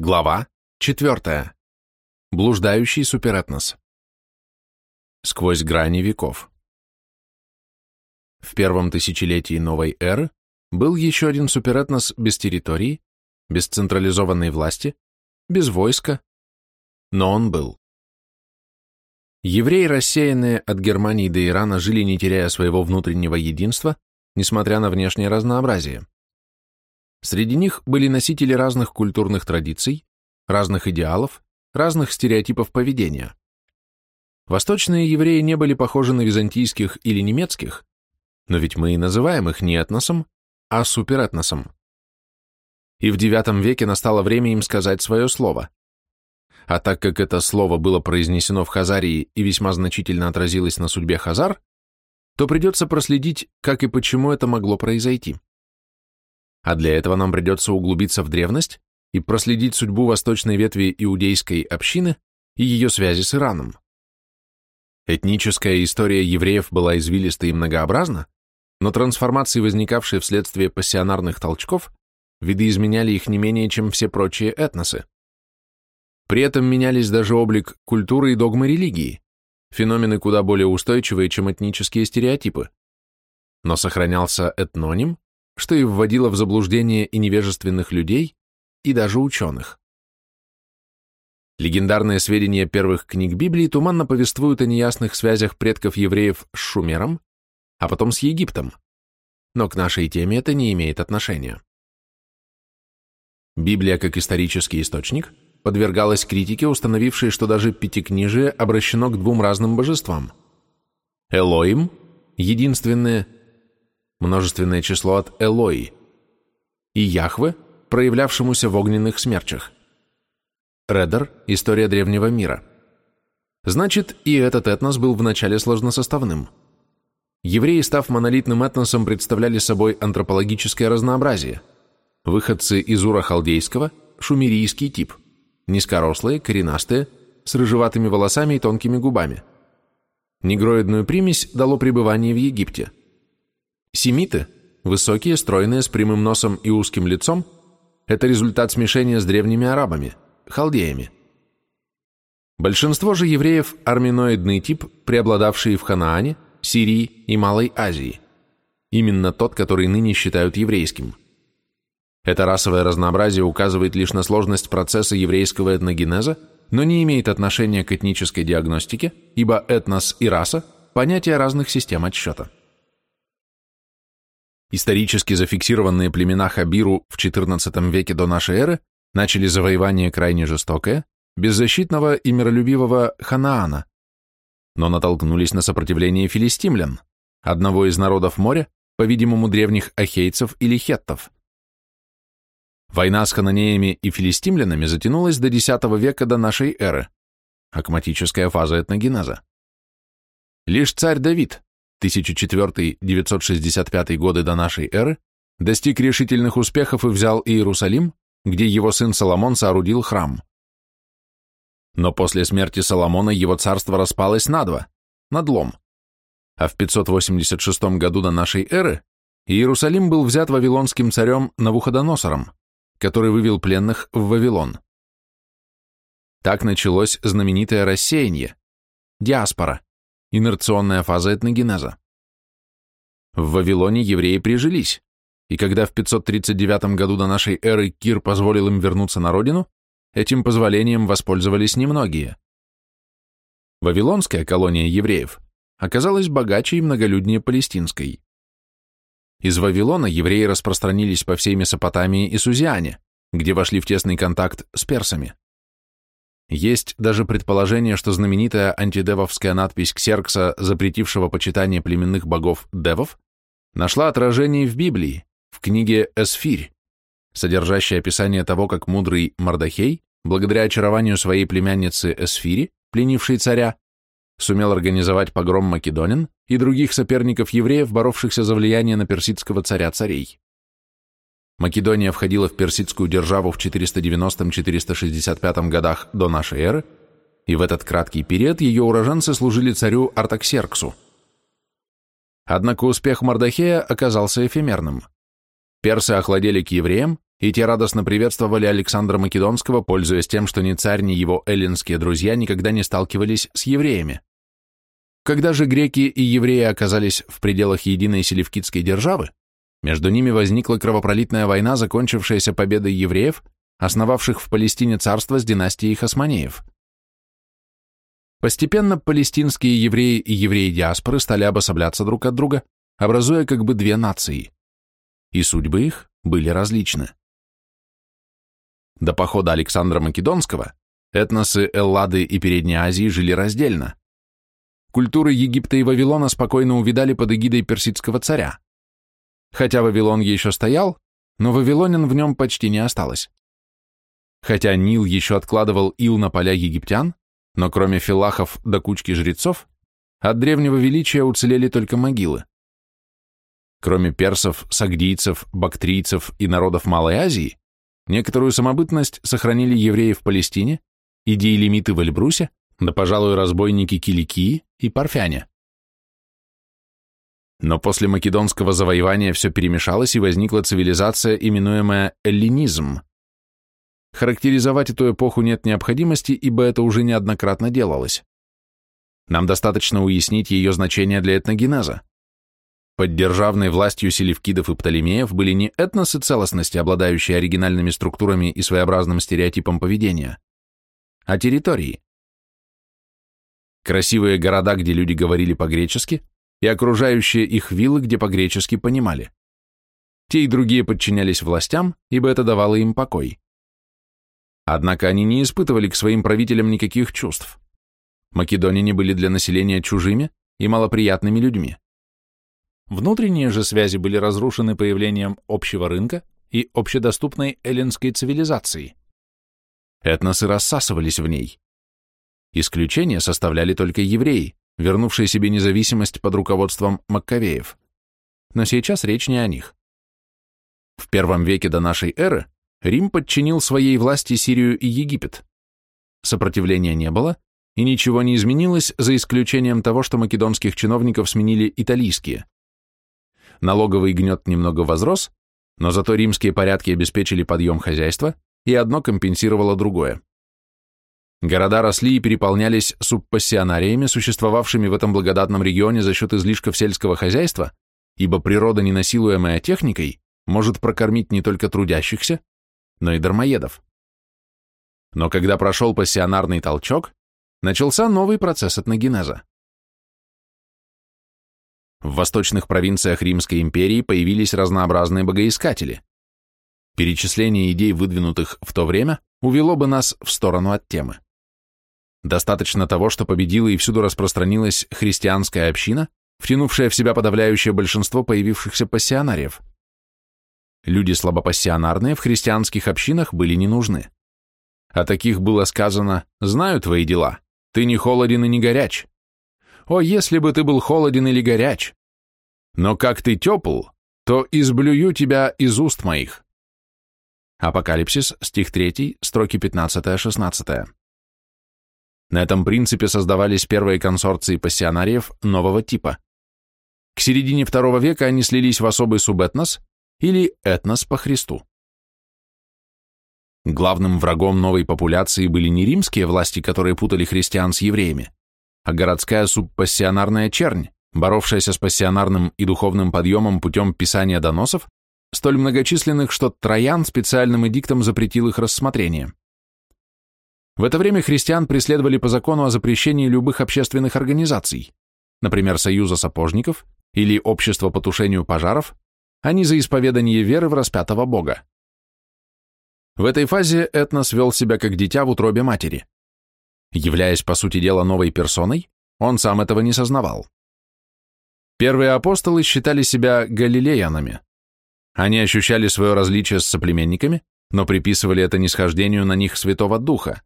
Глава 4. Блуждающий суперэтнос. Сквозь грани веков. В первом тысячелетии новой эры был еще один суперэтнос без территории, без централизованной власти, без войска, но он был. Евреи, рассеянные от Германии до Ирана, жили не теряя своего внутреннего единства, несмотря на внешнее разнообразие. Среди них были носители разных культурных традиций, разных идеалов, разных стереотипов поведения. Восточные евреи не были похожи на византийских или немецких, но ведь мы и называем их не этносом, а суперэтносом. И в IX веке настало время им сказать свое слово. А так как это слово было произнесено в Хазарии и весьма значительно отразилось на судьбе Хазар, то придется проследить, как и почему это могло произойти а для этого нам придется углубиться в древность и проследить судьбу восточной ветви иудейской общины и ее связи с Ираном. Этническая история евреев была извилиста и многообразна, но трансформации, возникавшие вследствие пассионарных толчков, видоизменяли их не менее, чем все прочие этносы. При этом менялись даже облик культуры и догмы религии, феномены куда более устойчивые, чем этнические стереотипы. Но сохранялся этноним, что и вводило в заблуждение и невежественных людей, и даже ученых. Легендарные сведения первых книг Библии туманно повествуют о неясных связях предков евреев с Шумером, а потом с Египтом, но к нашей теме это не имеет отношения. Библия, как исторический источник, подвергалась критике, установившей, что даже Пятикнижие обращено к двум разным божествам. Элоим – единственное – множественное число от Элои, и Яхве, проявлявшемуся в огненных смерчах. Редер – история древнего мира. Значит, и этот этнос был вначале сложносоставным. Евреи, став монолитным этносом, представляли собой антропологическое разнообразие. Выходцы из Ура Халдейского – шумерийский тип, низкорослые, коренастые, с рыжеватыми волосами и тонкими губами. Негроидную примесь дало пребывание в Египте – Семиты, высокие, стройные, с прямым носом и узким лицом, это результат смешения с древними арабами, халдеями. Большинство же евреев – арминоидный тип, преобладавший в Ханаане, Сирии и Малой Азии. Именно тот, который ныне считают еврейским. Это расовое разнообразие указывает лишь на сложность процесса еврейского этногенеза, но не имеет отношения к этнической диагностике, ибо этнос и раса – понятия разных систем отсчета. Исторически зафиксированные племена Хабиру в XIV веке до нашей эры начали завоевание крайне жестокое, беззащитного и миролюбивого Ханаана, но натолкнулись на сопротивление филистимлян, одного из народов моря, по-видимому, древних ахейцев или хеттов. Война с хананеями и филистимлянами затянулась до X века до нашей эры, акматическая фаза этногенеза. Лишь царь Давид, 1004-965 годы до нашей эры, достиг решительных успехов и взял Иерусалим, где его сын Соломон соорудил храм. Но после смерти Соломона его царство распалось на два, надлом. А в 586 году до нашей эры Иерусалим был взят вавилонским царем Навуходоносором, который вывел пленных в Вавилон. Так началось знаменитое рассеяние, диаспора, инерционная фаза этногенеза. В Вавилоне евреи прижились, и когда в 539 году до нашей эры Кир позволил им вернуться на родину, этим позволением воспользовались немногие. Вавилонская колония евреев оказалась богаче и многолюднее палестинской. Из Вавилона евреи распространились по всей Месопотамии и Сузиане, где вошли в тесный контакт с персами. Есть даже предположение, что знаменитая антидевовская надпись Ксеркса, запретившего почитание племенных богов девов, нашла отражение в Библии, в книге «Эсфирь», содержащей описание того, как мудрый Мардахей, благодаря очарованию своей племянницы Эсфири, пленившей царя, сумел организовать погром македонин и других соперников евреев, боровшихся за влияние на персидского царя-царей. Македония входила в персидскую державу в 490-465 годах до нашей эры, и в этот краткий период ее уроженцы служили царю Артаксерксу. Однако успех Мардахея оказался эфемерным. Персы охладели к евреям, и те радостно приветствовали Александра Македонского, пользуясь тем, что ни царь, ни его эллинские друзья никогда не сталкивались с евреями. Когда же греки и евреи оказались в пределах единой селевкидской державы, между ними возникла кровопролитная война, закончившаяся победой евреев, основавших в Палестине царство с династией Хасманеев. Постепенно палестинские евреи и евреи диаспоры стали обособляться друг от друга, образуя как бы две нации. И судьбы их были различны. До похода Александра Македонского этносы Эллады и Передней Азии жили раздельно. Культуры Египта и Вавилона спокойно увидали под эгидой персидского царя. Хотя Вавилон еще стоял, но вавилонин в нем почти не осталось. Хотя Нил еще откладывал ил на поля египтян, но кроме филахов до кучки жрецов, от древнего величия уцелели только могилы. Кроме персов, сагдийцев, бактрийцев и народов Малой Азии, некоторую самобытность сохранили евреи в Палестине, идеи-лимиты в Эльбрусе, да, пожалуй, разбойники Киликии и Парфяне. Но после македонского завоевания все перемешалось и возникла цивилизация, именуемая эллинизм. Характеризовать эту эпоху нет необходимости, ибо это уже неоднократно делалось. Нам достаточно уяснить ее значение для этногенеза. Под державной властью селевкидов и птолемеев были не этносы целостности, обладающие оригинальными структурами и своеобразным стереотипом поведения, а территории. Красивые города, где люди говорили по-гречески, и окружающие их виллы, где по-гречески понимали. Те и другие подчинялись властям, ибо это давало им покой. Однако они не испытывали к своим правителям никаких чувств. Македоняне были для населения чужими и малоприятными людьми. Внутренние же связи были разрушены появлением общего рынка и общедоступной эллинской цивилизации. Этносы рассасывались в ней. Исключение составляли только евреи, вернувшие себе независимость под руководством Маккавеев. Но сейчас речь не о них. В первом веке до нашей эры Рим подчинил своей власти Сирию и Египет. Сопротивления не было, и ничего не изменилось, за исключением того, что македонских чиновников сменили италийские. Налоговый гнет немного возрос, но зато римские порядки обеспечили подъем хозяйства, и одно компенсировало другое. Города росли и переполнялись субпассионариями, существовавшими в этом благодатном регионе за счет излишков сельского хозяйства, ибо природа, ненасилуемая техникой, может прокормить не только трудящихся, но и дармоедов. Но когда прошел пассионарный толчок, начался новый процесс этногенеза. В восточных провинциях Римской империи появились разнообразные богоискатели. Перечисление идей, выдвинутых в то время, увело бы нас в сторону от темы. Достаточно того, что победила и всюду распространилась христианская община, втянувшая в себя подавляющее большинство появившихся пассионариев. Люди слабопассионарные в христианских общинах были не нужны. О таких было сказано «Знаю твои дела, ты не холоден и не горяч». О, если бы ты был холоден или горяч! Но как ты тепл, то изблюю тебя из уст моих. Апокалипсис, стих 3, строки 15-16. На этом принципе создавались первые консорции пассионариев нового типа. К середине II века они слились в особый субэтнос или этнос по Христу. Главным врагом новой популяции были не римские власти, которые путали христиан с евреями, а городская субпассионарная чернь, боровшаяся с пассионарным и духовным подъемом путем писания доносов, столь многочисленных, что Троян специальным эдиктом запретил их рассмотрение. В это время христиан преследовали по закону о запрещении любых общественных организаций, например, Союза сапожников или Общества по тушению пожаров, а не за исповедание веры в распятого Бога. В этой фазе этнос вел себя как дитя в утробе матери. Являясь, по сути дела, новой персоной, он сам этого не сознавал. Первые апостолы считали себя галилеянами. Они ощущали свое различие с соплеменниками, но приписывали это нисхождению на них Святого Духа.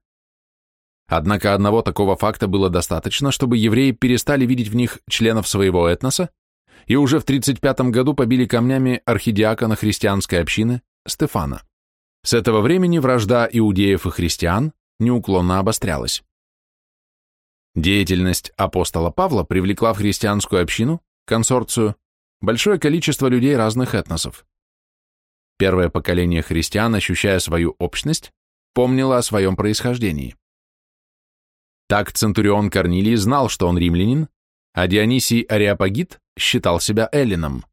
Однако одного такого факта было достаточно, чтобы евреи перестали видеть в них членов своего этноса и уже в 35 году побили камнями архидиакона христианской общины Стефана. С этого времени вражда иудеев и христиан неуклонно обострялась. Деятельность апостола Павла привлекла в христианскую общину, консорцию, большое количество людей разных этносов. Первое поколение христиан, ощущая свою общность, помнило о своем происхождении. Так Центурион Корнилий знал, что он римлянин, а Дионисий Ариапагит считал себя эллином.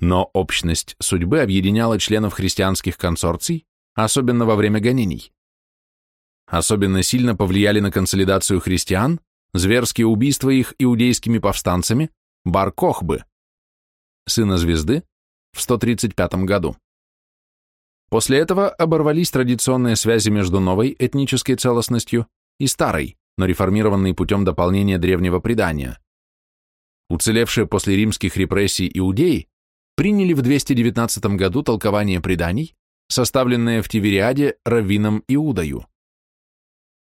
Но общность судьбы объединяла членов христианских консорций, особенно во время гонений. Особенно сильно повлияли на консолидацию христиан зверские убийства их иудейскими повстанцами Бар Кохбы, сына звезды, в 135 году. После этого оборвались традиционные связи между новой этнической целостностью и старой, но реформированной путем дополнения древнего предания. Уцелевшие после римских репрессий иудеи приняли в 219 году толкование преданий, составленное в Тивериаде раввином Иудаю.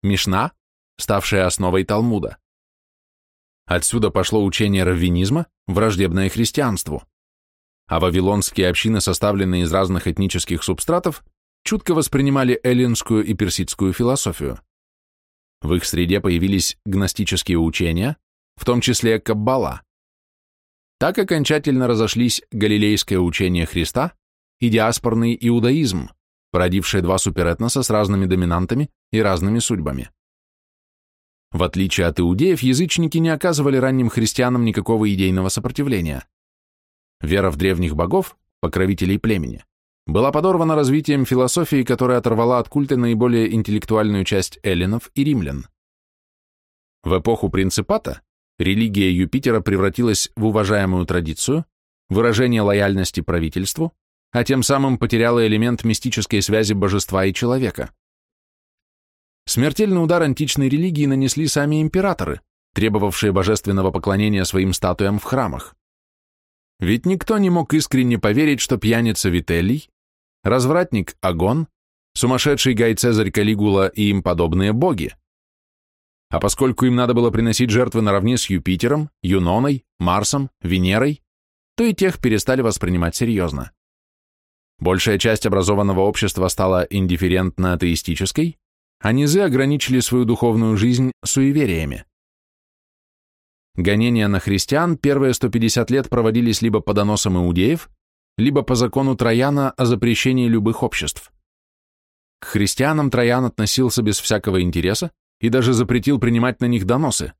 Мишна, ставшая основой Талмуда. Отсюда пошло учение раввинизма, враждебное христианству. А вавилонские общины, составленные из разных этнических субстратов, чутко воспринимали эллинскую и персидскую философию. В их среде появились гностические учения, в том числе Каббала. Так окончательно разошлись галилейское учение Христа и диаспорный иудаизм, породившие два суперэтноса с разными доминантами и разными судьбами. В отличие от иудеев, язычники не оказывали ранним христианам никакого идейного сопротивления. Вера в древних богов, покровителей племени, была подорвана развитием философии, которая оторвала от культа наиболее интеллектуальную часть эллинов и римлян. В эпоху принципата религия Юпитера превратилась в уважаемую традицию, выражение лояльности правительству, а тем самым потеряла элемент мистической связи божества и человека. Смертельный удар античной религии нанесли сами императоры, требовавшие божественного поклонения своим статуям в храмах. Ведь никто не мог искренне поверить, что пьяница Вителий, развратник Агон, сумасшедший Гай Цезарь Калигула и им подобные боги. А поскольку им надо было приносить жертвы наравне с Юпитером, Юноной, Марсом, Венерой, то и тех перестали воспринимать серьезно. Большая часть образованного общества стала индифферентно-атеистической, а низы ограничили свою духовную жизнь суевериями. Гонения на христиан первые 150 лет проводились либо по доносам иудеев, либо по закону Трояна о запрещении любых обществ. К христианам Троян относился без всякого интереса и даже запретил принимать на них доносы,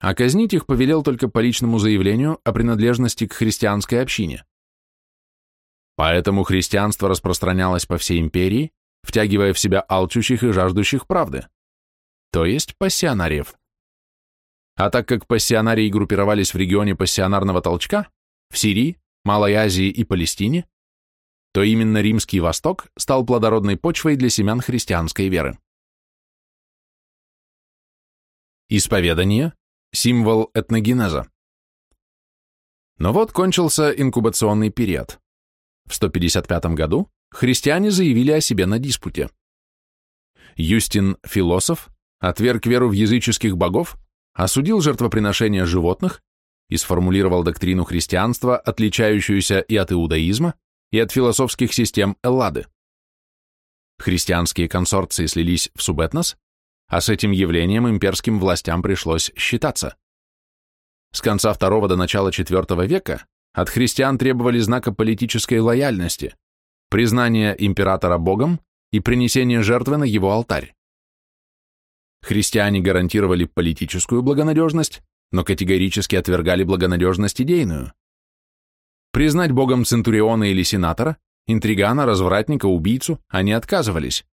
а казнить их повелел только по личному заявлению о принадлежности к христианской общине. Поэтому христианство распространялось по всей империи, втягивая в себя алчущих и жаждущих правды, то есть пассионариев. А так как пассионарии группировались в регионе пассионарного толчка, в Сирии, Малой Азии и Палестине, то именно Римский Восток стал плодородной почвой для семян христианской веры. Исповедание – символ этногенеза. Но вот кончился инкубационный период. В 155 году христиане заявили о себе на диспуте. Юстин, философ, отверг веру в языческих богов, осудил жертвоприношения животных и сформулировал доктрину христианства, отличающуюся и от иудаизма, и от философских систем Эллады. Христианские консорции слились в субэтнос, а с этим явлением имперским властям пришлось считаться. С конца II до начала IV века от христиан требовали знака политической лояльности, признания императора богом и принесения жертвы на его алтарь. Христиане гарантировали политическую благонадежность, но категорически отвергали благонадежность идейную. Признать богом центуриона или сенатора, интригана, развратника, убийцу они отказывались,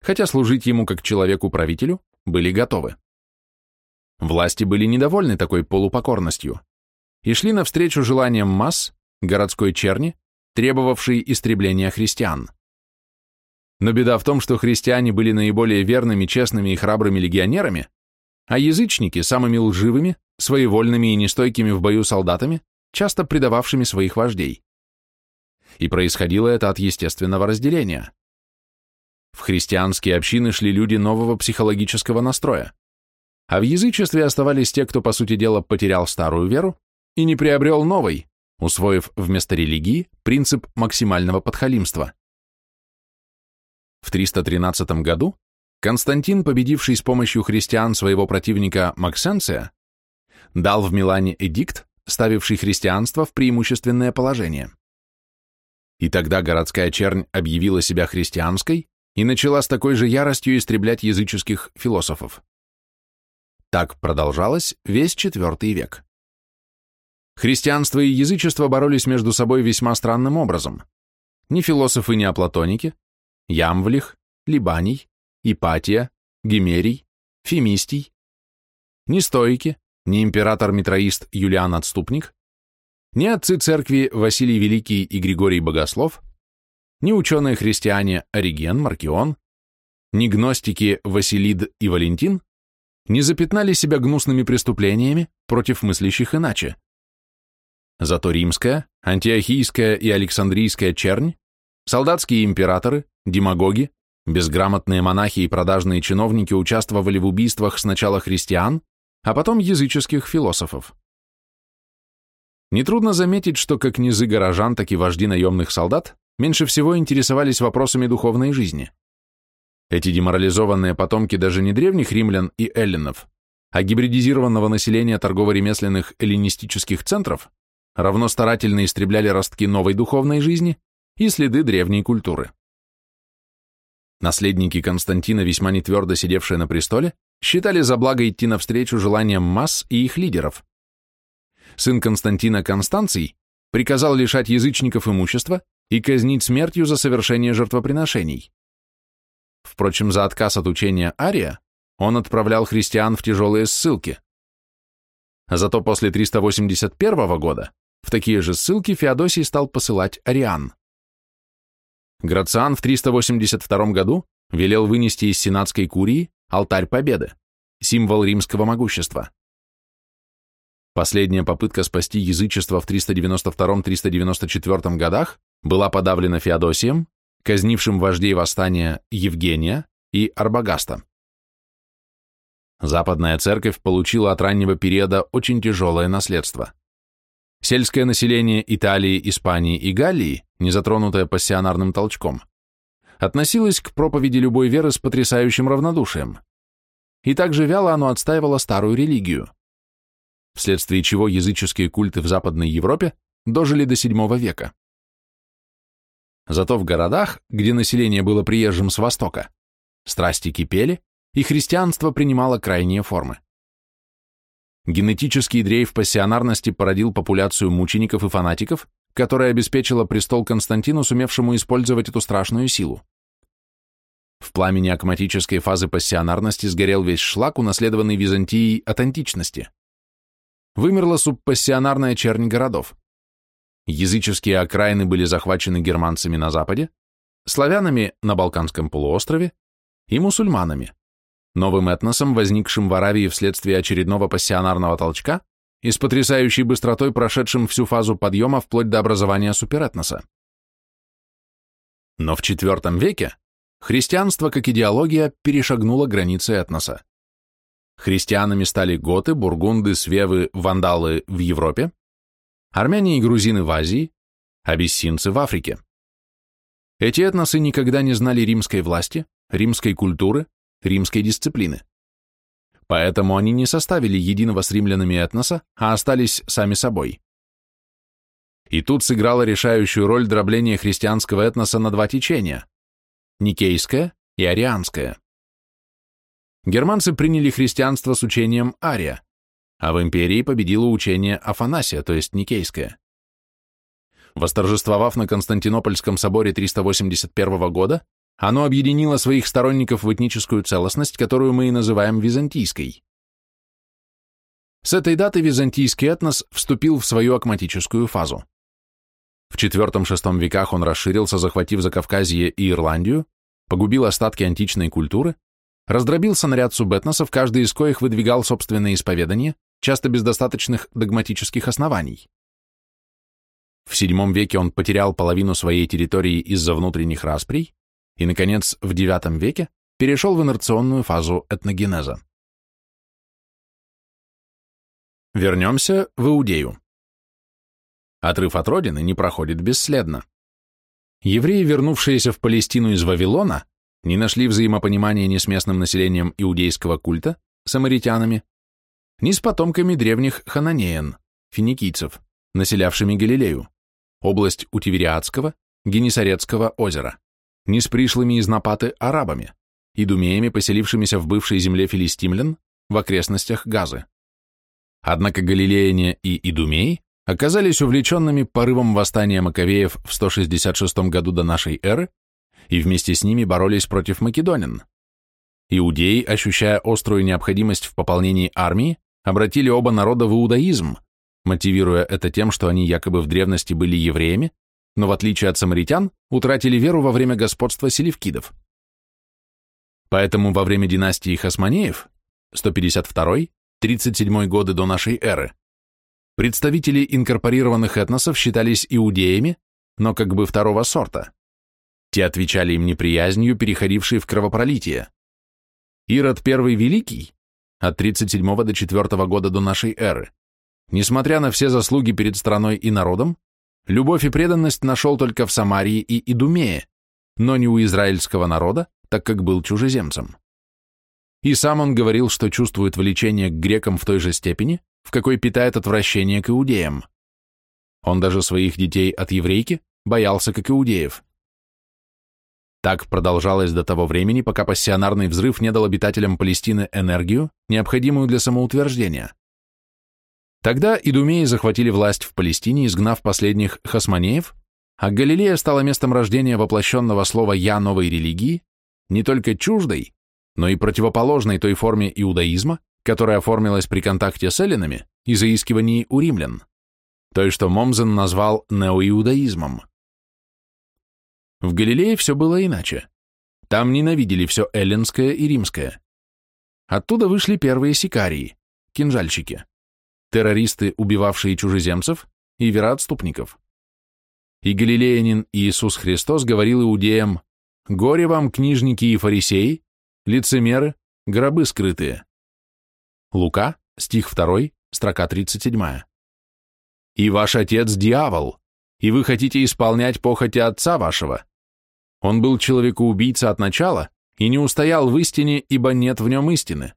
хотя служить ему как человеку-правителю были готовы. Власти были недовольны такой полупокорностью и шли навстречу желаниям масс, городской черни, требовавшей истребления христиан. Но беда в том, что христиане были наиболее верными, честными и храбрыми легионерами, а язычники – самыми лживыми, своевольными и нестойкими в бою солдатами, часто предававшими своих вождей. И происходило это от естественного разделения. В христианские общины шли люди нового психологического настроя, а в язычестве оставались те, кто, по сути дела, потерял старую веру и не приобрел новой, усвоив вместо религии принцип максимального подхалимства. В 313 году Константин, победивший с помощью христиан своего противника Максенция, дал в Милане эдикт, ставивший христианство в преимущественное положение. И тогда городская чернь объявила себя христианской и начала с такой же яростью истреблять языческих философов. Так продолжалось весь IV век. Христианство и язычество боролись между собой весьма странным образом. Ни философы неоплатоники, Ямвлих, Либаний, Ипатия, Гимерий, Фемистий, ни стоики, ни император-митроист Юлиан Отступник, ни отцы церкви Василий Великий и Григорий Богослов, ни ученые-христиане Ориген, Маркион, ни гностики Василид и Валентин? Не запятнали себя гнусными преступлениями против мыслящих иначе. Зато римская, антиохийская и александрийская чернь, солдатские императоры, демагоги, безграмотные монахи и продажные чиновники участвовали в убийствах сначала христиан, а потом языческих философов. Нетрудно заметить, что как низы горожан, так и вожди наемных солдат меньше всего интересовались вопросами духовной жизни. Эти деморализованные потомки даже не древних римлян и эллинов, а гибридизированного населения торгово-ремесленных эллинистических центров равно старательно истребляли ростки новой духовной жизни и следы древней культуры. Наследники Константина, весьма нетвердо сидевшие на престоле, считали за благо идти навстречу желаниям масс и их лидеров. Сын Константина Констанций приказал лишать язычников имущества и казнить смертью за совершение жертвоприношений. Впрочем, за отказ от учения Ария он отправлял христиан в тяжелые ссылки. Зато после 381 года в такие же ссылки Феодосий стал посылать ариан. Грациан в 382 году велел вынести из Сенатской курии алтарь победы, символ римского могущества. Последняя попытка спасти язычество в 392-394 годах была подавлена Феодосием, казнившим вождей восстания Евгения и Арбагаста. Западная церковь получила от раннего периода очень тяжелое наследство. Сельское население Италии, Испании и Галлии, не затронутое пассионарным толчком, относилось к проповеди любой веры с потрясающим равнодушием. И также вяло оно отстаивало старую религию, вследствие чего языческие культы в Западной Европе дожили до VII века. Зато в городах, где население было приезжим с Востока, страсти кипели, и христианство принимало крайние формы. Генетический дрейф пассионарности породил популяцию мучеников и фанатиков, которая обеспечила престол Константину, сумевшему использовать эту страшную силу. В пламени акматической фазы пассионарности сгорел весь шлак, унаследованный Византией от античности. Вымерла субпассионарная чернь городов. Языческие окраины были захвачены германцами на западе, славянами на Балканском полуострове и мусульманами, новым этносом, возникшим в Аравии вследствие очередного пассионарного толчка и с потрясающей быстротой прошедшим всю фазу подъема вплоть до образования суперэтноса. Но в IV веке христианство как идеология перешагнуло границы этноса. Христианами стали готы, бургунды, свевы, вандалы в Европе, армяне и грузины в Азии, абиссинцы в Африке. Эти этносы никогда не знали римской власти, римской культуры, римской дисциплины. Поэтому они не составили единого с римлянами этноса, а остались сами собой. И тут сыграло решающую роль дробление христианского этноса на два течения – никейское и арианское. Германцы приняли христианство с учением Ария, а в империи победило учение Афанасия, то есть Никейское. Восторжествовав на Константинопольском соборе 381 года, оно объединило своих сторонников в этническую целостность, которую мы и называем византийской. С этой даты византийский этнос вступил в свою акматическую фазу. В IV-VI веках он расширился, захватив Закавказье и Ирландию, погубил остатки античной культуры, раздробился на ряд субэтносов, каждый из коих выдвигал собственное исповедание, часто без достаточных догматических оснований. В VII веке он потерял половину своей территории из-за внутренних расприй и, наконец, в IX веке перешел в инерционную фазу этногенеза. Вернемся в Иудею. Отрыв от родины не проходит бесследно. Евреи, вернувшиеся в Палестину из Вавилона, не нашли взаимопонимания ни с местным населением иудейского культа, самаритянами, ни с потомками древних хананеян, финикийцев, населявшими Галилею, область у Тивериадского Генесарецкого озера, ни с пришлыми из Напаты арабами, идумеями, поселившимися в бывшей земле филистимлян в окрестностях Газы. Однако галилеяне и идумеи оказались увлеченными порывом восстания Маковеев в 166 году до нашей эры и вместе с ними боролись против македонин. Иудеи, ощущая острую необходимость в пополнении армии, обратили оба народа в иудаизм, мотивируя это тем, что они якобы в древности были евреями, но в отличие от самаритян, утратили веру во время господства селевкидов. Поэтому во время династии Хасманеев, 152-37 годы до нашей эры, представители инкорпорированных этносов считались иудеями, но как бы второго сорта. Те отвечали им неприязнью, переходившей в кровопролитие. Ирод I Великий от 37 до 4 года до нашей эры, несмотря на все заслуги перед страной и народом, любовь и преданность нашел только в Самарии и Идумее, но не у израильского народа, так как был чужеземцем. И сам он говорил, что чувствует влечение к грекам в той же степени, в какой питает отвращение к иудеям. Он даже своих детей от еврейки боялся, как иудеев. Так продолжалось до того времени, пока пассионарный взрыв не дал обитателям Палестины энергию, необходимую для самоутверждения. Тогда идумеи захватили власть в Палестине, изгнав последних хасманеев, а Галилея стала местом рождения воплощенного слова «я» новой религии, не только чуждой, но и противоположной той форме иудаизма, которая оформилась при контакте с эллинами и заискивании у римлян, той, что Момзен назвал неоиудаизмом. В Галилее все было иначе. Там ненавидели все эллинское и римское. Оттуда вышли первые сикарии, кинжальщики, террористы, убивавшие чужеземцев, и вероотступников. И галилеянин Иисус Христос говорил иудеям, «Горе вам, книжники и фарисеи, лицемеры, гробы скрытые». Лука, стих 2, строка 37. «И ваш отец – дьявол, и вы хотите исполнять похоти отца вашего. Он был человекоубийца от начала и не устоял в истине, ибо нет в нем истины.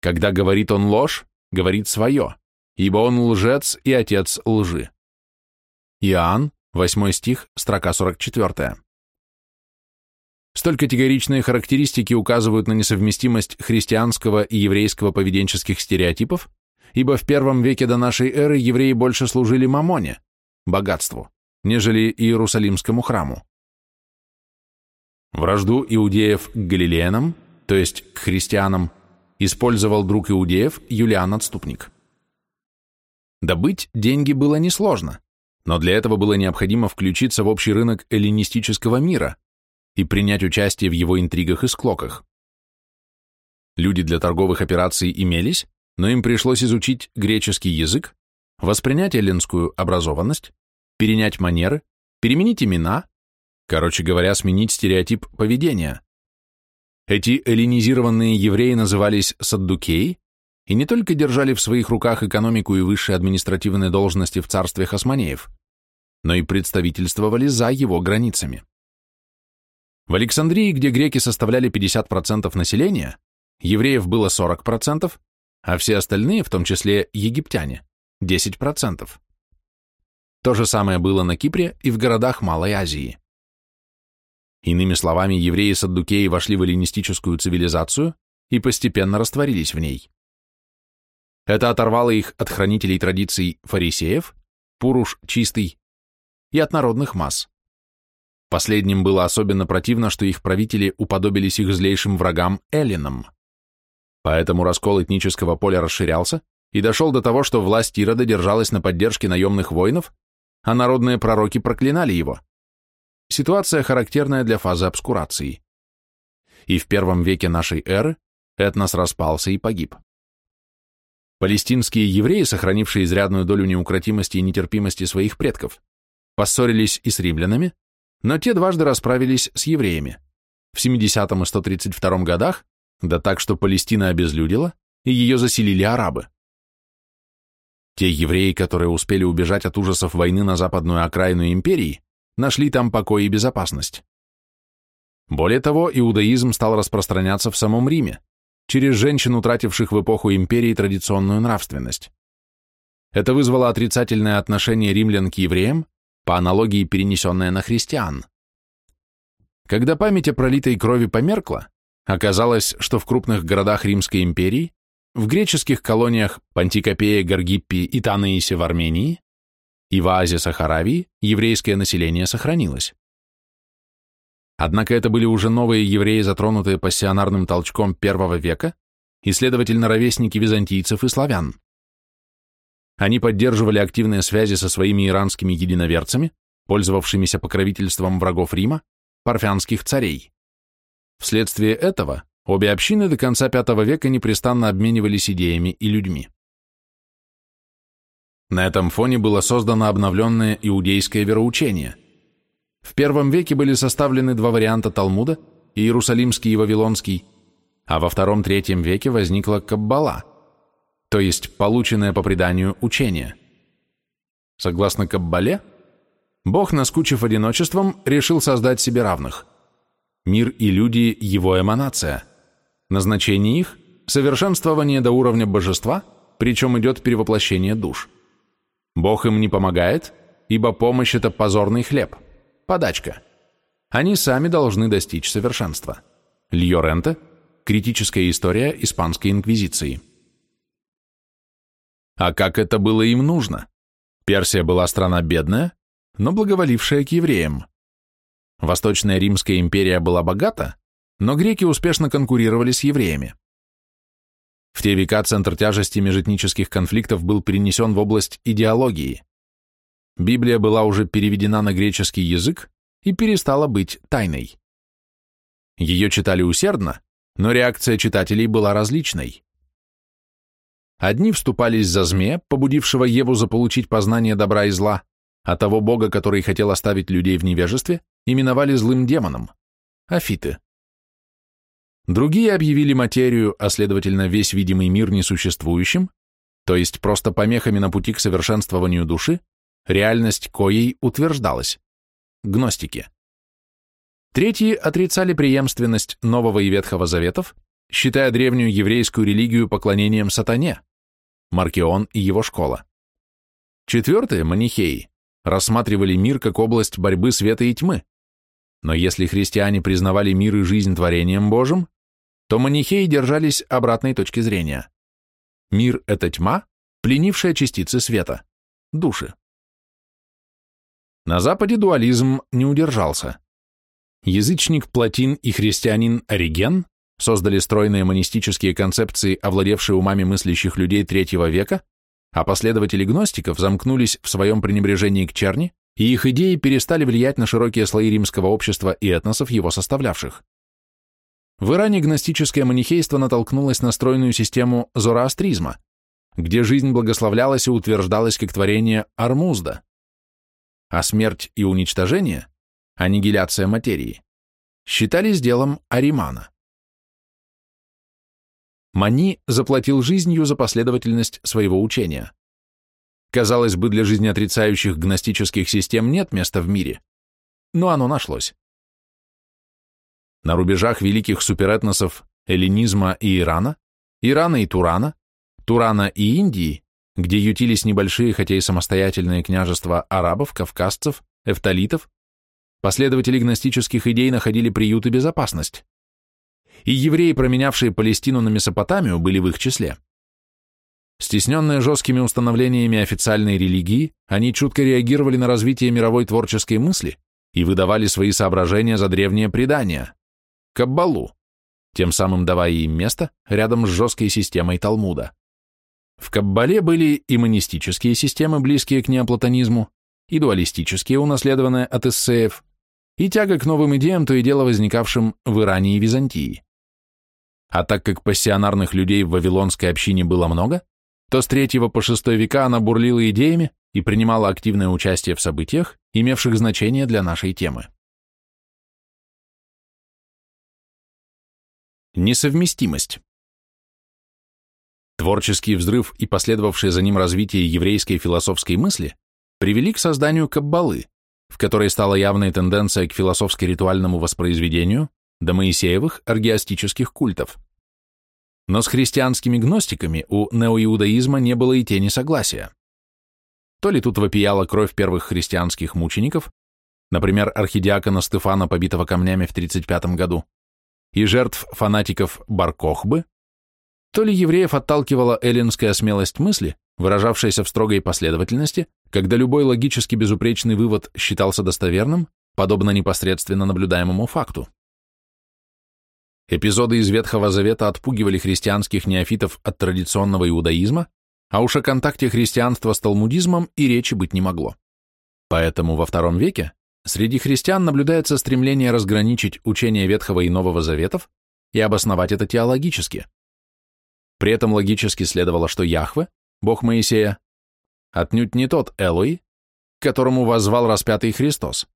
Когда говорит он ложь, говорит свое, ибо он лжец и отец лжи. Иоанн, 8 стих, строка 44. Столь категоричные характеристики указывают на несовместимость христианского и еврейского поведенческих стереотипов, ибо в первом веке до нашей эры евреи больше служили мамоне, богатству, нежели Иерусалимскому храму. Вражду иудеев к галилеянам, то есть к христианам, использовал друг иудеев Юлиан Отступник. Добыть деньги было несложно, но для этого было необходимо включиться в общий рынок эллинистического мира и принять участие в его интригах и склоках. Люди для торговых операций имелись, но им пришлось изучить греческий язык, воспринять эллинскую образованность, перенять манеры, переменить имена, Короче говоря, сменить стереотип поведения. Эти эллинизированные евреи назывались саддукеи и не только держали в своих руках экономику и высшие административные должности в царстве хасманеев, но и представительствовали за его границами. В Александрии, где греки составляли 50% населения, евреев было 40%, а все остальные, в том числе египтяне, 10%. То же самое было на Кипре и в городах Малой Азии. Иными словами, евреи-саддукеи вошли в эллинистическую цивилизацию и постепенно растворились в ней. Это оторвало их от хранителей традиций фарисеев, пуруш чистый, и от народных масс. Последним было особенно противно, что их правители уподобились их злейшим врагам эллинам. Поэтому раскол этнического поля расширялся и дошел до того, что власть Ирода держалась на поддержке наемных воинов, а народные пророки проклинали его. Ситуация характерная для фазы обскурации. И в первом веке нашей эры этнос распался и погиб. Палестинские евреи, сохранившие изрядную долю неукротимости и нетерпимости своих предков, поссорились и с римлянами, но те дважды расправились с евреями в 70 и 132 годах, да так, что Палестина обезлюдила, и ее заселили арабы. Те евреи, которые успели убежать от ужасов войны на западную окраину империи, нашли там покой и безопасность. Более того, иудаизм стал распространяться в самом Риме, через женщин, утративших в эпоху империи традиционную нравственность. Это вызвало отрицательное отношение римлян к евреям, по аналогии перенесенная на христиан. Когда память о пролитой крови померкла, оказалось, что в крупных городах Римской империи, в греческих колониях Пантикопея, Гаргиппи и Танаисе в Армении и в Азии Сахаравии еврейское население сохранилось. Однако это были уже новые евреи, затронутые пассионарным толчком первого века, и, следовательно, ровесники византийцев и славян. Они поддерживали активные связи со своими иранскими единоверцами, пользовавшимися покровительством врагов Рима, парфянских царей. Вследствие этого обе общины до конца V века непрестанно обменивались идеями и людьми. На этом фоне было создано обновленное иудейское вероучение. В первом веке были составлены два варианта Талмуда, Иерусалимский и Вавилонский, а во втором-третьем веке возникла Каббала, то есть полученное по преданию учение. Согласно Каббале, Бог, наскучив одиночеством, решил создать себе равных. Мир и люди – его эманация. Назначение их – совершенствование до уровня божества, причем идет перевоплощение душ. Бог им не помогает, ибо помощь – это позорный хлеб, подачка. Они сами должны достичь совершенства. Льоренте – критическая история Испанской Инквизиции. А как это было им нужно? Персия была страна бедная, но благоволившая к евреям. Восточная Римская империя была богата, но греки успешно конкурировали с евреями. В те века центр тяжести межэтнических конфликтов был перенесен в область идеологии. Библия была уже переведена на греческий язык и перестала быть тайной. Ее читали усердно, но реакция читателей была различной. Одни вступались за змея, побудившего Еву заполучить познание добра и зла, а того бога, который хотел оставить людей в невежестве, именовали злым демоном – афиты. Другие объявили материю, а следовательно весь видимый мир несуществующим, то есть просто помехами на пути к совершенствованию души, реальность коей утверждалась – гностики. Третьи отрицали преемственность Нового и Ветхого Заветов, считая древнюю еврейскую религию поклонением сатане, Маркион и его школа. Четвертые, манихеи, рассматривали мир как область борьбы света и тьмы. Но если христиане признавали мир и жизнь творением Божьим, то манихеи держались обратной точки зрения. Мир – это тьма, пленившая частицы света, души. На Западе дуализм не удержался. Язычник Платин и христианин Ориген создали стройные монистические концепции, овладевшие умами мыслящих людей третьего века, а последователи гностиков замкнулись в своем пренебрежении к черни, и их идеи перестали влиять на широкие слои римского общества и этносов, его составлявших. В Иране гностическое манихейство натолкнулось на стройную систему зороастризма, где жизнь благословлялась и утверждалась как творение Армузда, а смерть и уничтожение, аннигиляция материи, считались делом Аримана. Мани заплатил жизнью за последовательность своего учения. Казалось бы, для жизни отрицающих гностических систем нет места в мире, но оно нашлось. На рубежах великих суперэтносов эллинизма и Ирана, Ирана и Турана, Турана и Индии, где ютились небольшие, хотя и самостоятельные княжества арабов, кавказцев, эфталитов, последователи гностических идей находили приют и безопасность и евреи, променявшие Палестину на Месопотамию, были в их числе. Стесненные жесткими установлениями официальной религии, они чутко реагировали на развитие мировой творческой мысли и выдавали свои соображения за древние предания – Каббалу, тем самым давая им место рядом с жесткой системой Талмуда. В Каббале были и монистические системы, близкие к неоплатонизму, и дуалистические, унаследованные от эссеев, и тяга к новым идеям, то и дело возникавшим в Иране и Византии. А так как пассионарных людей в вавилонской общине было много, то с третьего по шестой века она бурлила идеями и принимала активное участие в событиях, имевших значение для нашей темы. Несовместимость. Творческий взрыв и последовавшее за ним развитие еврейской философской мысли привели к созданию каббалы, в которой стала явная тенденция к философски-ритуальному воспроизведению, до Моисеевых аргиастических культов. Но с христианскими гностиками у неоиудаизма не было и тени согласия. то ли тут вопияла кровь первых христианских мучеников, например, архидиакона Стефана, побитого камнями в 35 году, и жертв фанатиков Баркохбы, то ли евреев отталкивала эллинская смелость мысли, выражавшаяся в строгой последовательности, когда любой логически безупречный вывод считался достоверным, подобно непосредственно наблюдаемому факту. Эпизоды из Ветхого Завета отпугивали христианских неофитов от традиционного иудаизма, а уж о контакте христианства с талмудизмом и речи быть не могло. Поэтому во втором веке среди христиан наблюдается стремление разграничить учение Ветхого и Нового Заветов и обосновать это теологически. При этом логически следовало, что Яхве, Бог Моисея, отнюдь не тот Элой, к которому воззвал распятый Христос.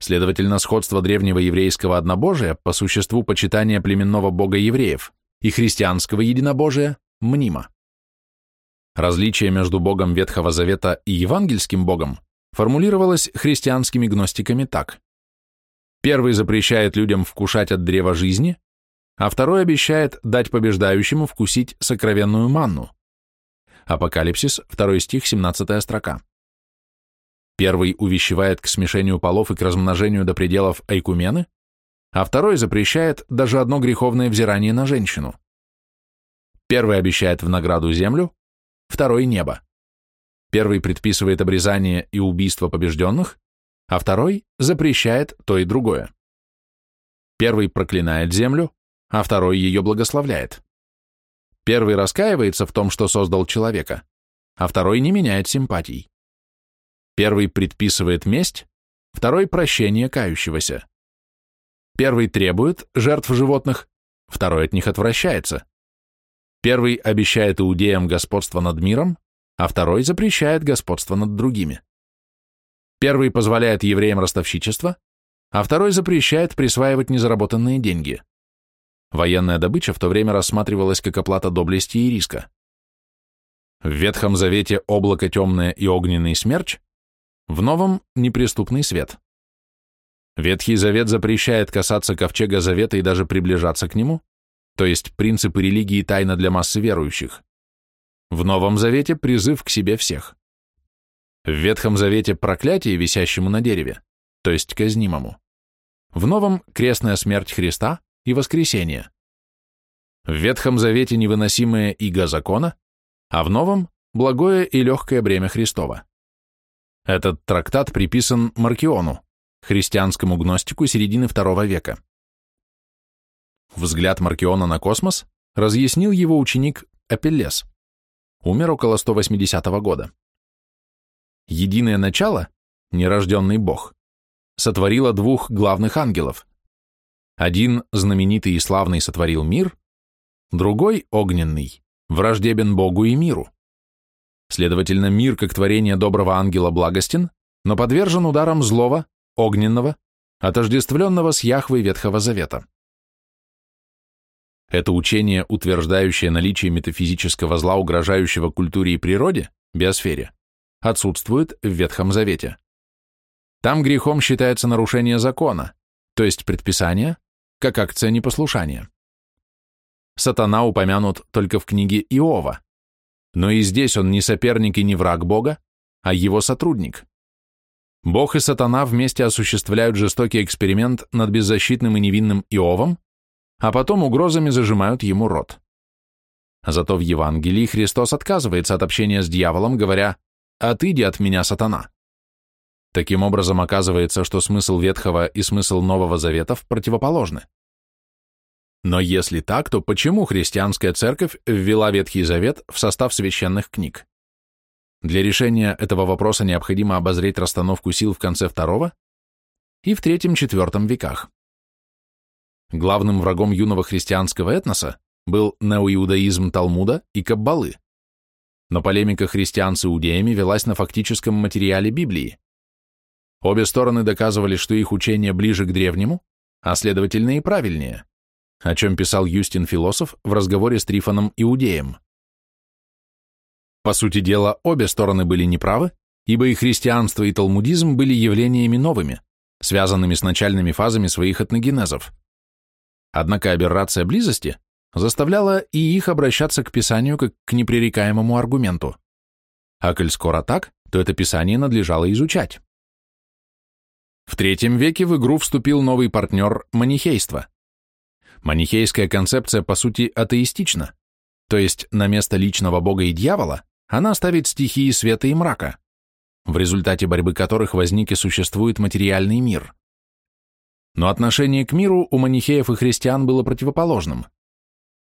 Следовательно, сходство древнего еврейского однобожия по существу почитания племенного бога евреев и христианского единобожия мнимо. Различие между богом Ветхого Завета и евангельским богом формулировалось христианскими гностиками так. Первый запрещает людям вкушать от древа жизни, а второй обещает дать побеждающему вкусить сокровенную манну. Апокалипсис, 2 стих, 17 строка. Первый увещевает к смешению полов и к размножению до пределов айкумены, а второй запрещает даже одно греховное взирание на женщину. Первый обещает в награду землю, второй – небо. Первый предписывает обрезание и убийство побежденных, а второй запрещает то и другое. Первый проклинает землю, а второй ее благословляет. Первый раскаивается в том, что создал человека, а второй не меняет симпатий. Первый предписывает месть, второй – прощение кающегося. Первый требует жертв животных, второй от них отвращается. Первый обещает иудеям господство над миром, а второй запрещает господство над другими. Первый позволяет евреям ростовщичество, а второй запрещает присваивать незаработанные деньги. Военная добыча в то время рассматривалась как оплата доблести и риска. В Ветхом Завете облако темное и огненный смерч, в Новом – неприступный свет. Ветхий Завет запрещает касаться ковчега Завета и даже приближаться к нему, то есть принципы религии тайна для массы верующих. В Новом Завете призыв к себе всех. В Ветхом Завете проклятие, висящему на дереве, то есть казнимому. В Новом – крестная смерть Христа и воскресение. В Ветхом Завете невыносимое иго закона, а в Новом – благое и легкое бремя Христова. Этот трактат приписан Маркиону, христианскому гностику середины II века. Взгляд Маркиона на космос разъяснил его ученик Апеллес. Умер около 180 года. Единое начало, нерожденный бог, сотворило двух главных ангелов. Один, знаменитый и славный, сотворил мир, другой, огненный, враждебен Богу и миру. Следовательно, мир, как творение доброго ангела, благостен, но подвержен ударам злого, огненного, отождествленного с Яхвой Ветхого Завета. Это учение, утверждающее наличие метафизического зла, угрожающего культуре и природе, биосфере, отсутствует в Ветхом Завете. Там грехом считается нарушение закона, то есть предписания, как акция непослушания. Сатана упомянут только в книге Иова, но и здесь он не соперник и не враг Бога, а его сотрудник. Бог и сатана вместе осуществляют жестокий эксперимент над беззащитным и невинным Иовом, а потом угрозами зажимают ему рот. Зато в Евангелии Христос отказывается от общения с дьяволом, говоря «Отыди от меня, сатана». Таким образом, оказывается, что смысл Ветхого и смысл Нового Заветов противоположны. Но если так, то почему христианская церковь ввела Ветхий Завет в состав священных книг? Для решения этого вопроса необходимо обозреть расстановку сил в конце второго и в третьем-четвертом веках. Главным врагом юного христианского этноса был неоиудаизм Талмуда и Каббалы. Но полемика христиан с иудеями велась на фактическом материале Библии. Обе стороны доказывали, что их учение ближе к древнему, а следовательно и правильнее, о чем писал Юстин Философ в разговоре с Трифоном Иудеем. По сути дела, обе стороны были неправы, ибо и христианство, и талмудизм были явлениями новыми, связанными с начальными фазами своих этногенезов. Однако аберрация близости заставляла и их обращаться к Писанию как к непререкаемому аргументу. А коль скоро так, то это писание надлежало изучать. В третьем веке в игру вступил новый партнер – манихейство. Манихейская концепция, по сути, атеистична, то есть на место личного бога и дьявола она ставит стихии света и мрака, в результате борьбы которых возник и существует материальный мир. Но отношение к миру у манихеев и христиан было противоположным.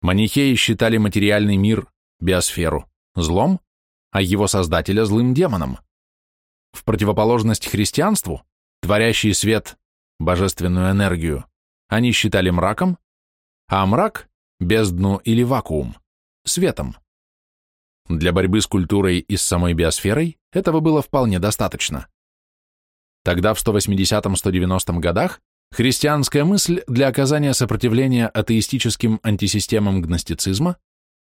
Манихеи считали материальный мир, биосферу, злом, а его создателя злым демоном. В противоположность христианству, творящий свет, божественную энергию, они считали мраком, а мрак – бездну или вакуум, светом. Для борьбы с культурой и с самой биосферой этого было вполне достаточно. Тогда, в 180-190 годах, христианская мысль для оказания сопротивления атеистическим антисистемам гностицизма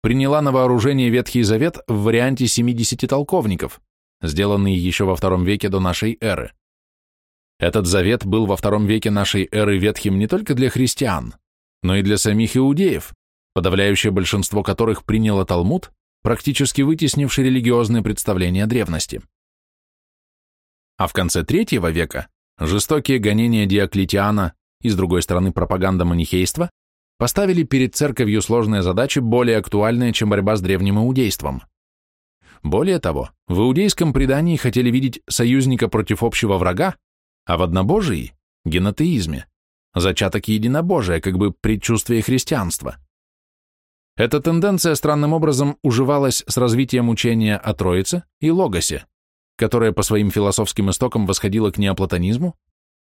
приняла на вооружение Ветхий Завет в варианте 70 толковников, сделанный еще во втором веке до нашей эры. Этот завет был во втором веке нашей эры ветхим не только для христиан, но и для самих иудеев, подавляющее большинство которых приняло Талмуд, практически вытеснивший религиозные представления древности. А в конце третьего века жестокие гонения Диоклетиана и, с другой стороны, пропаганда манихейства поставили перед церковью сложные задачи, более актуальные, чем борьба с древним иудейством. Более того, в иудейском предании хотели видеть союзника против общего врага, а в однобожии – генотеизме, зачаток единобожия, как бы предчувствие христианства. Эта тенденция странным образом уживалась с развитием учения о Троице и Логосе, которое по своим философским истокам восходило к неоплатонизму,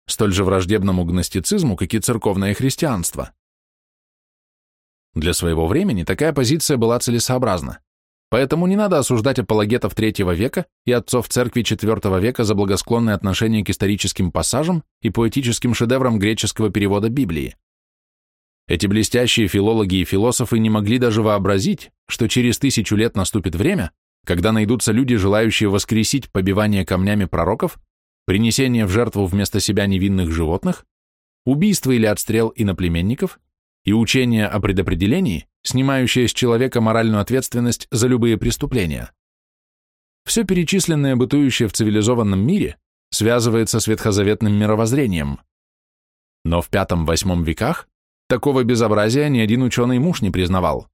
столь же враждебному гностицизму, как и церковное христианство. Для своего времени такая позиция была целесообразна, поэтому не надо осуждать апологетов III века и отцов церкви IV века за благосклонное отношение к историческим пассажам и поэтическим шедеврам греческого перевода Библии. Эти блестящие филологи и философы не могли даже вообразить, что через тысячу лет наступит время, когда найдутся люди, желающие воскресить побивание камнями пророков, принесение в жертву вместо себя невинных животных, убийство или отстрел иноплеменников и учение о предопределении, снимающее с человека моральную ответственность за любые преступления. Все перечисленное, бытующее в цивилизованном мире, связывается с ветхозаветным мировоззрением. Но в V-VIII веках такого безобразия ни один ученый муж не признавал.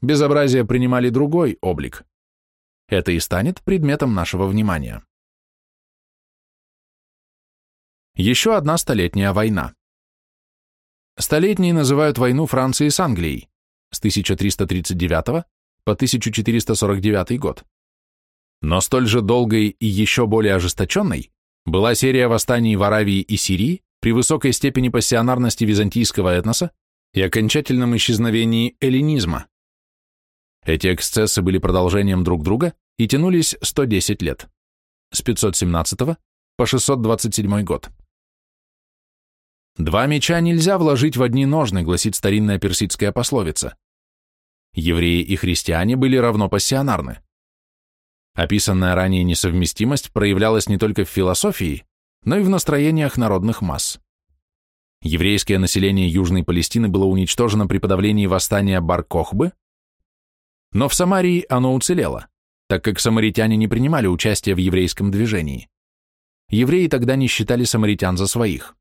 Безобразия принимали другой облик. Это и станет предметом нашего внимания. Еще одна столетняя война. Столетней называют войну Франции с Англией с 1339 по 1449 год. Но столь же долгой и еще более ожесточенной была серия восстаний в Аравии и Сирии при высокой степени пассионарности византийского этноса и окончательном исчезновении эллинизма. Эти эксцессы были продолжением друг друга и тянулись 110 лет, с 517 по 627 год. «Два меча нельзя вложить в одни ножны», гласит старинная персидская пословица. Евреи и христиане были равно пассионарны. Описанная ранее несовместимость проявлялась не только в философии, но и в настроениях народных масс. Еврейское население Южной Палестины было уничтожено при подавлении восстания Бар-Кохбы, но в Самарии оно уцелело, так как самаритяне не принимали участия в еврейском движении. Евреи тогда не считали самаритян за своих.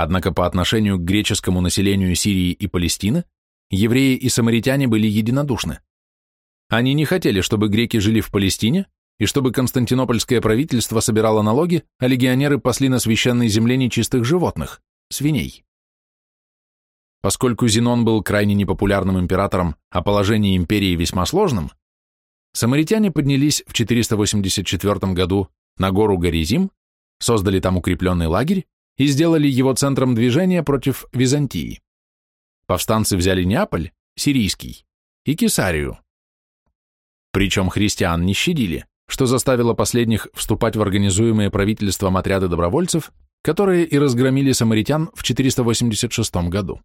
Однако по отношению к греческому населению Сирии и Палестины евреи и самаритяне были единодушны. Они не хотели, чтобы греки жили в Палестине и чтобы Константинопольское правительство собирало налоги, а легионеры пасли на священной земле нечистых животных, свиней. Поскольку Зенон был крайне непопулярным императором, а положение империи весьма сложным, самаритяне поднялись в 484 году на гору Горизим, создали там укрепленный лагерь и сделали его центром движения против Византии. Повстанцы взяли Неаполь, сирийский, и Кесарию. Причем христиан не щадили, что заставило последних вступать в организуемые правительством отряды добровольцев, которые и разгромили самаритян в 486 году.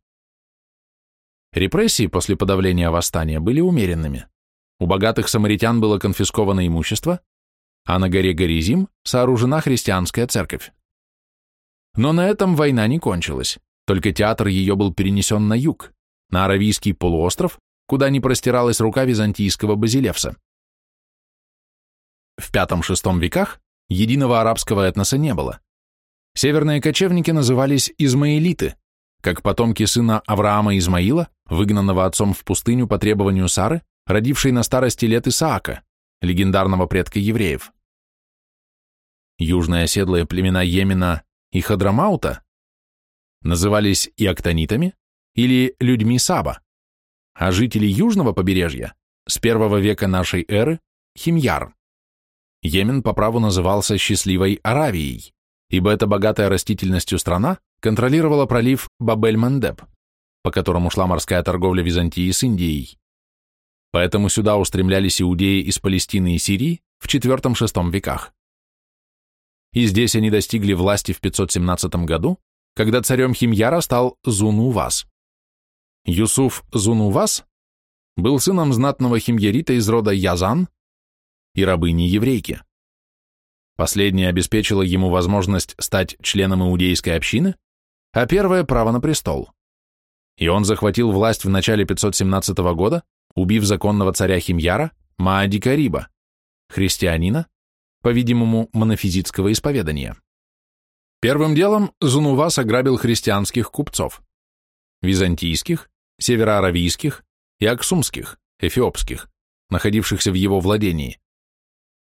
Репрессии после подавления восстания были умеренными. У богатых самаритян было конфисковано имущество, а на горе Горизим сооружена христианская церковь. Но на этом война не кончилась, только театр ее был перенесен на юг, на Аравийский полуостров, куда не простиралась рука византийского базилевса. в V-VI веках единого арабского этноса не было. Северные кочевники назывались измаилиты, как потомки сына Авраама Измаила, выгнанного отцом в пустыню по требованию Сары, родившей на старости лет Исаака, легендарного предка евреев. Южные оседлые племена Йемена и Хадрамаута назывались иоктонитами или людьми Саба, а жители южного побережья с первого века нашей эры – Химьяр. Йемен по праву назывался «счастливой Аравией», ибо эта богатая растительностью страна контролировала пролив Бабель-Мандеб, по которому шла морская торговля Византии с Индией. Поэтому сюда устремлялись иудеи из Палестины и Сирии в IV-VI веках. И здесь они достигли власти в 517 году, когда царем Химьяра стал Зунувас. Юсуф Зунувас был сыном знатного химьярита из рода Язан и рабыни-еврейки. Последняя обеспечила ему возможность стать членом иудейской общины, а первое – право на престол. И он захватил власть в начале 517 года, убив законного царя Химьяра, Маади Кариба, христианина, по-видимому, монофизитского исповедания. Первым делом Зунувас ограбил христианских купцов, византийских, североаравийских и аксумских, эфиопских, находившихся в его владении,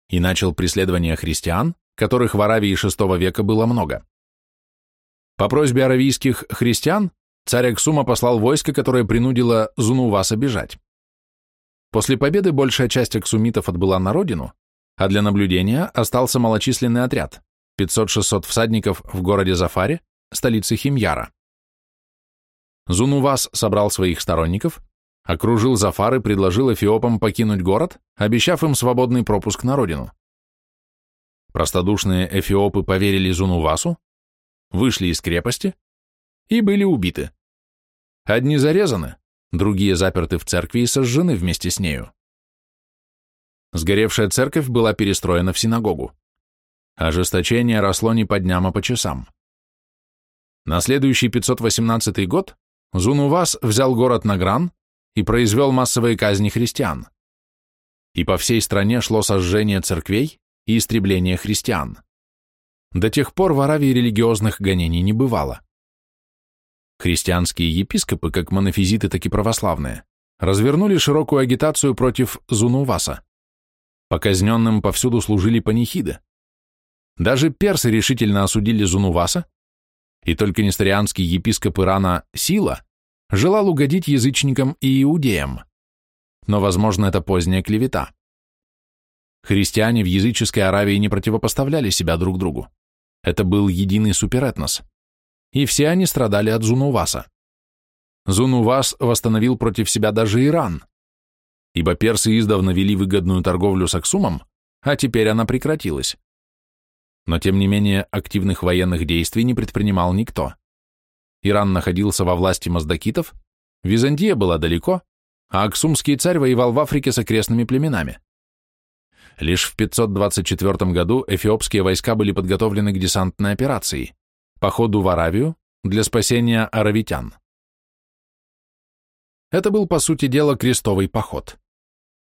и начал преследование христиан, которых в Аравии VI века было много. По просьбе аравийских христиан царь Аксума послал войско, которое принудило Зунуваса бежать. После победы большая часть аксумитов отбыла на родину, а для наблюдения остался малочисленный отряд – 500-600 всадников в городе Зафаре, столице Химьяра. Зунувас собрал своих сторонников, окружил Зафар и предложил эфиопам покинуть город, обещав им свободный пропуск на родину. Простодушные эфиопы поверили Зунувасу, вышли из крепости и были убиты. Одни зарезаны, другие заперты в церкви и сожжены вместе с нею. Сгоревшая церковь была перестроена в синагогу. Ожесточение росло не по дням, а по часам. На следующий 518 год Зунувас взял город Награн и произвел массовые казни христиан. И по всей стране шло сожжение церквей и истребление христиан. До тех пор в Аравии религиозных гонений не бывало. Христианские епископы, как монофизиты, так и православные, развернули широкую агитацию против Зунуваса. По казненным повсюду служили панихиды. Даже персы решительно осудили Зунуваса, и только несторианский епископ Ирана Сила желал угодить язычникам и иудеям. Но, возможно, это поздняя клевета. Христиане в языческой Аравии не противопоставляли себя друг другу. Это был единый суперэтнос. И все они страдали от Зунуваса. Зунувас восстановил против себя даже Иран, ибо персы издавна вели выгодную торговлю с Аксумом, а теперь она прекратилась. Но тем не менее активных военных действий не предпринимал никто. Иран находился во власти маздакитов, Византия была далеко, а Аксумский царь воевал в Африке с окрестными племенами. Лишь в 524 году эфиопские войска были подготовлены к десантной операции, походу в Аравию для спасения аравитян. Это был, по сути дела, крестовый поход.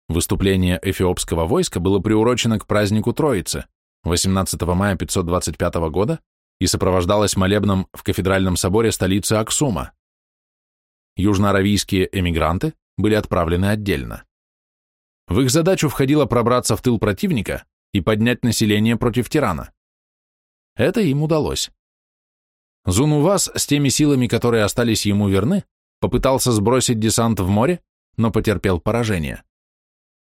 Выступление эфиопского войска было приурочено к празднику Троицы, 18 мая 525 года, и сопровождалось молебном в кафедральном соборе столицы Аксума. Южноаравийские эмигранты были отправлены отдельно. В их задачу входило пробраться в тыл противника и поднять население против тирана. Это им удалось. Зунувас с теми силами, которые остались ему верны, попытался сбросить десант в море, но потерпел поражение.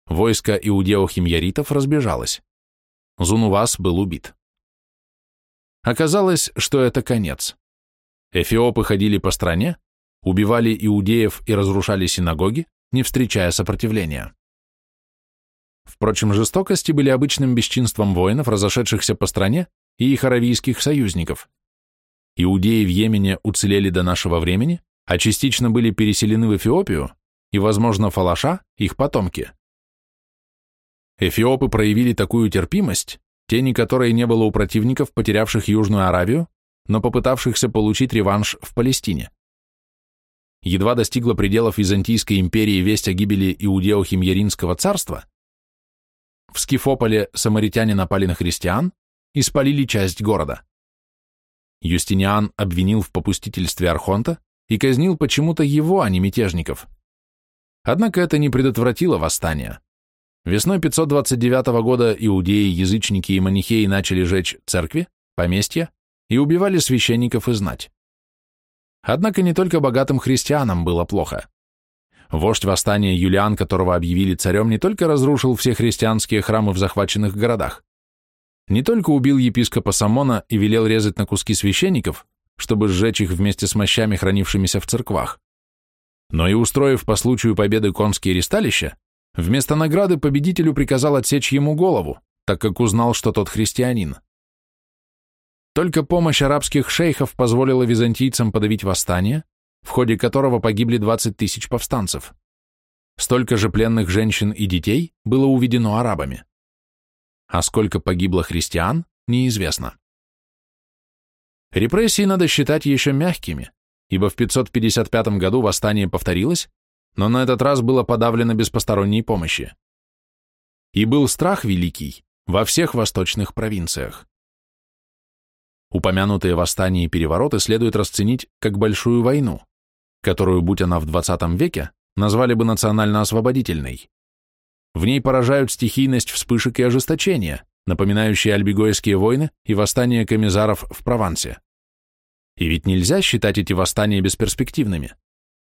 Войско иудео-химьяритов разбежалось. Зунувас был убит. Оказалось, что это конец. Эфиопы ходили по стране, убивали иудеев и разрушали синагоги, не встречая сопротивления. Впрочем, жестокости были обычным бесчинством воинов, разошедшихся по стране, и их аравийских союзников. Иудеи в Йемене уцелели до нашего времени, а частично были переселены в Эфиопию, и, возможно, Фалаша – их потомки. Эфиопы проявили такую терпимость, тени которой не было у противников, потерявших Южную Аравию, но попытавшихся получить реванш в Палестине. Едва достигла пределов Византийской империи весть о гибели Иудео-Химьяринского царства, в Скифополе самаритяне напали на христиан и спалили часть города. Юстиниан обвинил в попустительстве Архонта и казнил почему-то его, а не мятежников. Однако это не предотвратило восстание. Весной 529 года иудеи, язычники и манихеи начали жечь церкви, поместья и убивали священников и знать. Однако не только богатым христианам было плохо. Вождь восстания Юлиан, которого объявили царем, не только разрушил все христианские храмы в захваченных городах, не только убил епископа Самона и велел резать на куски священников, чтобы сжечь их вместе с мощами, хранившимися в церквах, но и, устроив по случаю победы конские ресталища, вместо награды победителю приказал отсечь ему голову, так как узнал, что тот христианин. Только помощь арабских шейхов позволила византийцам подавить восстание, в ходе которого погибли 20 тысяч повстанцев. Столько же пленных женщин и детей было уведено арабами. А сколько погибло христиан, неизвестно. Репрессии надо считать еще мягкими, ибо в 555 году восстание повторилось, но на этот раз было подавлено без посторонней помощи. И был страх великий во всех восточных провинциях. Упомянутые восстания и перевороты следует расценить как большую войну, которую, будь она в 20 веке, назвали бы национально-освободительной. В ней поражают стихийность вспышек и ожесточения, напоминающие альбигойские войны и восстания комиссаров в Провансе. И ведь нельзя считать эти восстания бесперспективными.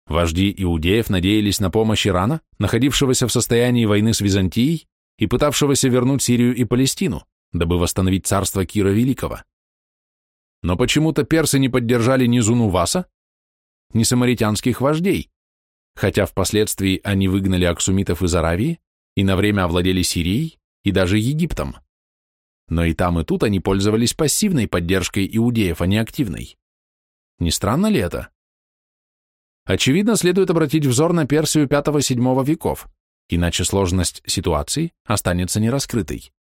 Вожди иудеев надеялись на помощь Ирана, находившегося в состоянии войны с Византией и пытавшегося вернуть Сирию и Палестину, дабы восстановить царство Кира Великого. Но почему-то персы не поддержали ни Зунуваса, ни самаритянских вождей, хотя впоследствии они выгнали аксумитов из Аравии и на время овладели Сирией и даже Египтом. Но и там, и тут они пользовались пассивной поддержкой иудеев, а не активной. Не странно ли это? Очевидно, следует обратить взор на Персию V-VII веков, иначе сложность ситуации останется нераскрытой.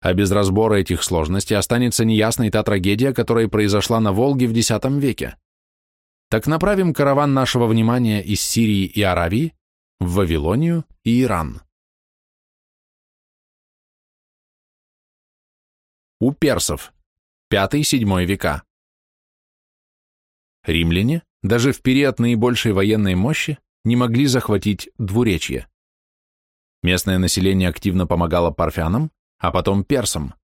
А без разбора этих сложностей останется неясной та трагедия, которая произошла на Волге в X веке. Так направим караван нашего внимания из Сирии и Аравии в Вавилонию и Иран. У персов. V-VII века. Римляне, даже в период наибольшей военной мощи, не могли захватить двуречье. Местное население активно помогало парфянам, а потом персам.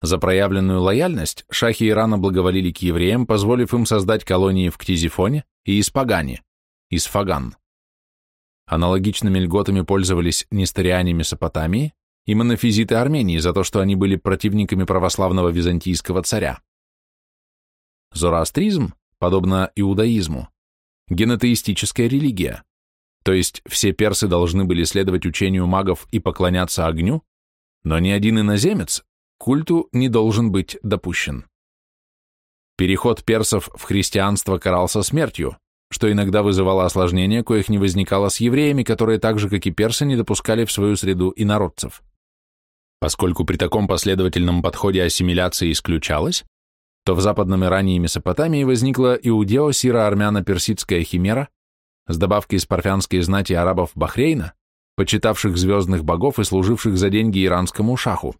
За проявленную лояльность шахи Ирана благоволили к евреям, позволив им создать колонии в Ктизифоне и Испагане, Исфаган. Аналогичными льготами пользовались несториане Месопотамии и монофизиты Армении за то, что они были противниками православного византийского царя. Зороастризм, подобно иудаизму, генетеистическая религия, то есть все персы должны были следовать учению магов и поклоняться огню, но ни один иноземец культу не должен быть допущен. Переход персов в христианство карался смертью, что иногда вызывало осложнения, коих не возникало с евреями, которые так же, как и персы, не допускали в свою среду инородцев. Поскольку при таком последовательном подходе ассимиляция исключалась, то в Западном Иране и Месопотамии возникла иудео-сиро-армяно-персидская химера с добавкой из парфянской знати арабов Бахрейна, почитавших звездных богов и служивших за деньги иранскому шаху.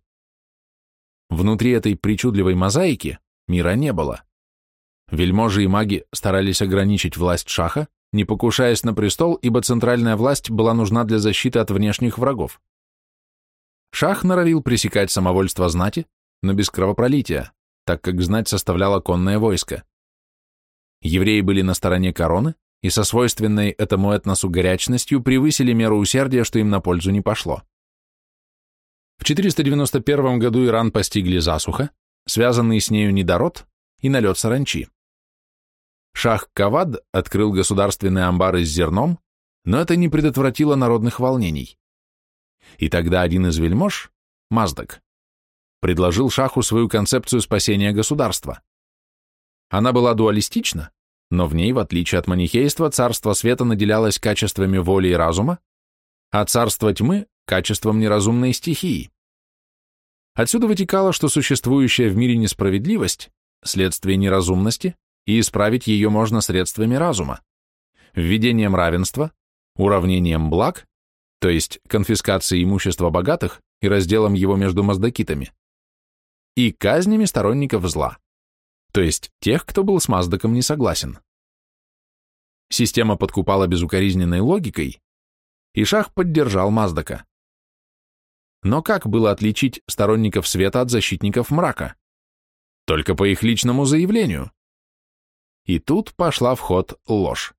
Внутри этой причудливой мозаики мира не было. Вельможи и маги старались ограничить власть шаха, не покушаясь на престол, ибо центральная власть была нужна для защиты от внешних врагов. Шах норовил пресекать самовольство знати, но без кровопролития, так как знать составляла конное войско. Евреи были на стороне короны, и со свойственной этому этносу горячностью превысили меру усердия, что им на пользу не пошло. В 491 году Иран постигли засуха, связанный с нею недород и налет саранчи. Шах Кавад открыл государственные амбары с зерном, но это не предотвратило народных волнений. И тогда один из вельмож, Маздак, предложил Шаху свою концепцию спасения государства. Она была дуалистична, но в ней, в отличие от манихейства, царство света наделялось качествами воли и разума, а царство тьмы – качеством неразумной стихии. Отсюда вытекало, что существующая в мире несправедливость – следствие неразумности, и исправить ее можно средствами разума, введением равенства, уравнением благ, то есть конфискацией имущества богатых и разделом его между маздакитами, и казнями сторонников зла, то есть тех, кто был с Маздаком не согласен. Система подкупала безукоризненной логикой, и Шах поддержал Маздака. Но как было отличить сторонников света от защитников мрака? Только по их личному заявлению. И тут пошла в ход ложь.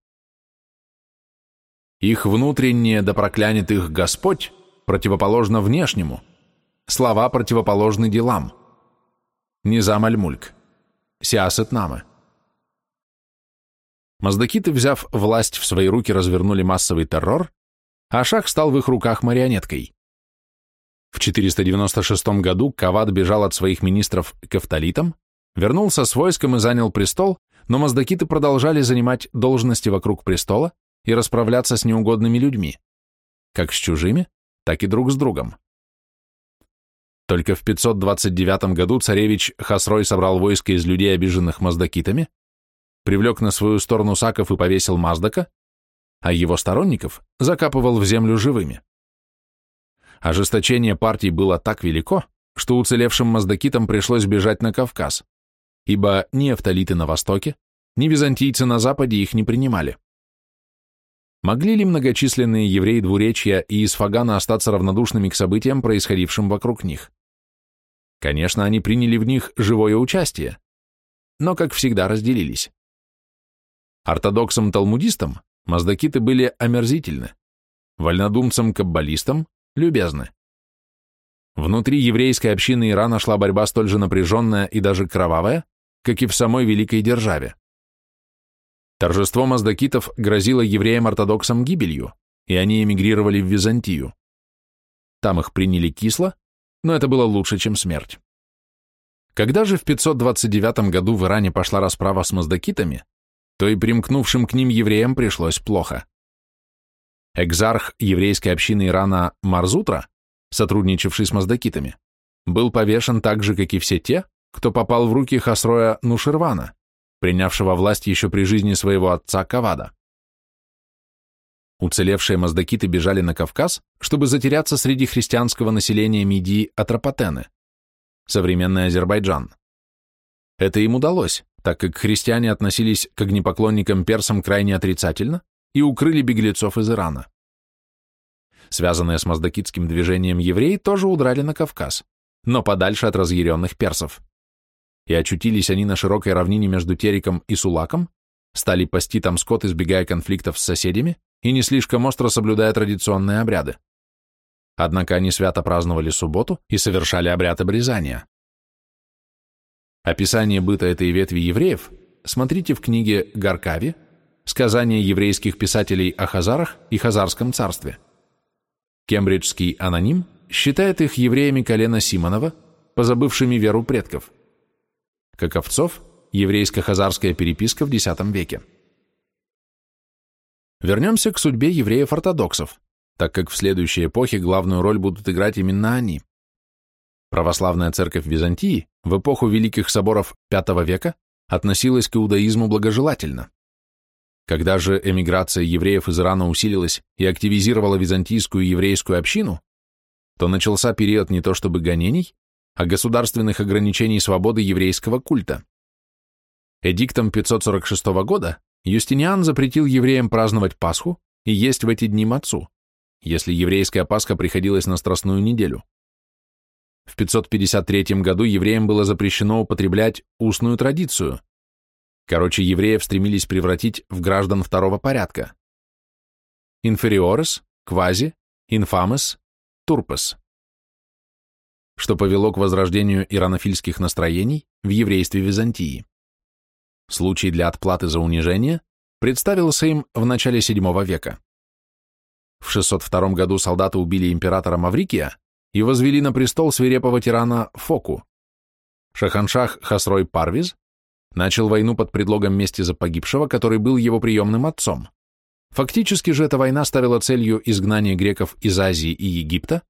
Их внутреннее «да проклянет их Господь» противоположно внешнему, слова противоположны делам. Низам аль-Мульк. Сиасет Намы. Маздакиты, взяв власть в свои руки, развернули массовый террор, а Шах стал в их руках марионеткой. В 496 году Кавад бежал от своих министров к Эфталитам, вернулся с войском и занял престол, но маздакиты продолжали занимать должности вокруг престола и расправляться с неугодными людьми, как с чужими, так и друг с другом. Только в 529 году царевич Хасрой собрал войско из людей, обиженных маздакитами, привлек на свою сторону Саков и повесил Маздака, а его сторонников закапывал в землю живыми. Ожесточение партий было так велико, что уцелевшим маздакитам пришлось бежать на Кавказ, ибо ни автолиты на востоке, ни византийцы на западе их не принимали. Могли ли многочисленные евреи двуречья и Исфагана остаться равнодушными к событиям, происходившим вокруг них? Конечно, они приняли в них живое участие, но, как всегда, разделились. Ортодоксам-талмудистам маздакиты были омерзительны, вольнодумцам-каббалистам – любезны. Внутри еврейской общины Ирана шла борьба столь же напряженная и даже кровавая, как и в самой великой державе. Торжество маздакитов грозило евреям-ортодоксам гибелью, и они эмигрировали в Византию. Там их приняли кисло, но это было лучше, чем смерть. Когда же в 529 году в Иране пошла расправа с маздакитами, то и примкнувшим к ним евреям пришлось плохо. Экзарх еврейской общины Ирана Марзутра, сотрудничавший с маздакитами, был повешен так же, как и все те, кто попал в руки Хасроя Нуширвана, принявшего власть еще при жизни своего отца Кавада. Уцелевшие маздакиты бежали на Кавказ, чтобы затеряться среди христианского населения Мидии Атропатены, современный Азербайджан. Это им удалось, так как христиане относились к огнепоклонникам персам крайне отрицательно и укрыли беглецов из Ирана. Связанные с маздакитским движением евреи тоже удрали на Кавказ, но подальше от разъяренных персов. И очутились они на широкой равнине между Териком и Сулаком, стали пасти там скот, избегая конфликтов с соседями и не слишком остро соблюдая традиционные обряды. Однако они свято праздновали субботу и совершали обряд обрезания. Описание быта этой ветви евреев смотрите в книге Гаркави «Сказания еврейских писателей о Хазарах и Хазарском царстве». Кембриджский аноним считает их евреями колена Симонова, позабывшими веру предков. Каковцов – еврейско-хазарская переписка в X веке. Вернемся к судьбе евреев-ортодоксов, так как в следующей эпохе главную роль будут играть именно они. Православная церковь Византии в эпоху Великих соборов V века относилась к иудаизму благожелательно. Когда же эмиграция евреев из Ирана усилилась и активизировала византийскую еврейскую общину, то начался период не то чтобы гонений, а государственных ограничений свободы еврейского культа. Эдиктом 546 года Юстиниан запретил евреям праздновать Пасху и есть в эти дни мацу, если еврейская Пасха приходилась на Страстную неделю. В 553 году евреям было запрещено употреблять устную традицию. Короче, евреев стремились превратить в граждан второго порядка. Инфериорес, квази, инфамес, турпес. Что повело к возрождению иранофильских настроений в еврействе Византии. Случай для отплаты за унижение представился им в начале VII века. В 602 году солдаты убили императора Маврикия, и возвели на престол свирепого тирана Фоку. Шаханшах Хасрой Парвиз начал войну под предлогом мести за погибшего, который был его приемным отцом. Фактически же эта война ставила целью изгнание греков из Азии и Египта,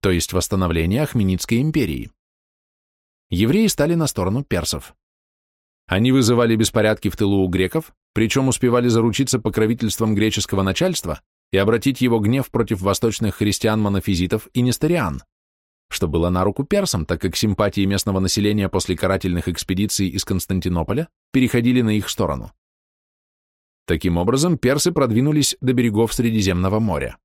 то есть восстановление Ахменидской империи. Евреи стали на сторону персов. Они вызывали беспорядки в тылу у греков, причем успевали заручиться покровительством греческого начальства и обратить его гнев против восточных христиан-монофизитов и несториан. что было на руку персам, так как симпатии местного населения после карательных экспедиций из Константинополя переходили на их сторону. Таким образом, персы продвинулись до берегов Средиземного моря.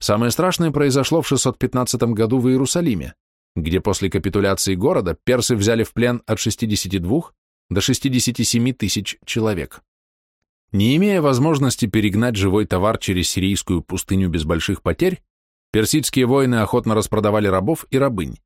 Самое страшное произошло в 615 году в Иерусалиме, где после капитуляции города персы взяли в плен от 62 до 67 тысяч человек. Не имея возможности перегнать живой товар через сирийскую пустыню без больших потерь, персидские воины охотно распродавали рабов и рабынь.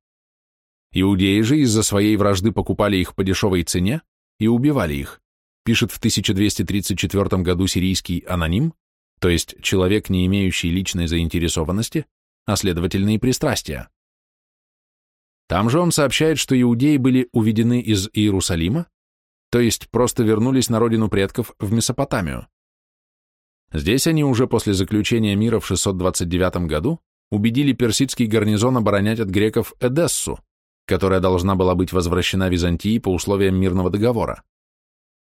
Иудеи же из-за своей вражды покупали их по дешевой цене и убивали их, пишет в 1234 году сирийский аноним, то есть человек, не имеющий личной заинтересованности, а следовательно и пристрастия. Там же он сообщает, что иудеи были уведены из Иерусалима, то есть просто вернулись на родину предков в Месопотамию. Здесь они уже после заключения мира в 629 году убедили персидский гарнизон оборонять от греков Эдессу, которая должна была быть возвращена Византии по условиям мирного договора.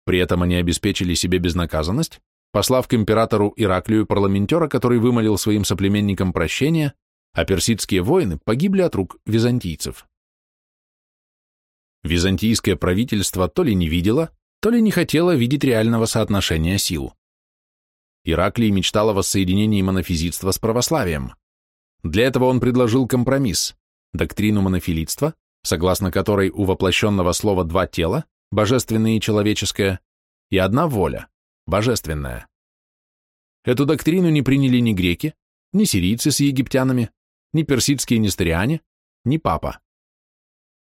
При этом они обеспечили себе безнаказанность, послав к императору Ираклию парламентера, который вымолил своим соплеменникам прощение, а персидские воины погибли от рук византийцев. Византийское правительство то ли не видело, то ли не хотело видеть реального соотношения сил. Ираклий мечтал о воссоединении монофизитства с православием. Для этого он предложил компромисс – доктрину монофилитства, согласно которой у воплощенного слова два тела, божественное и человеческое, и одна воля, божественная. Эту доктрину не приняли ни греки, ни сирийцы с египтянами, ни персидские несториане, ни папа.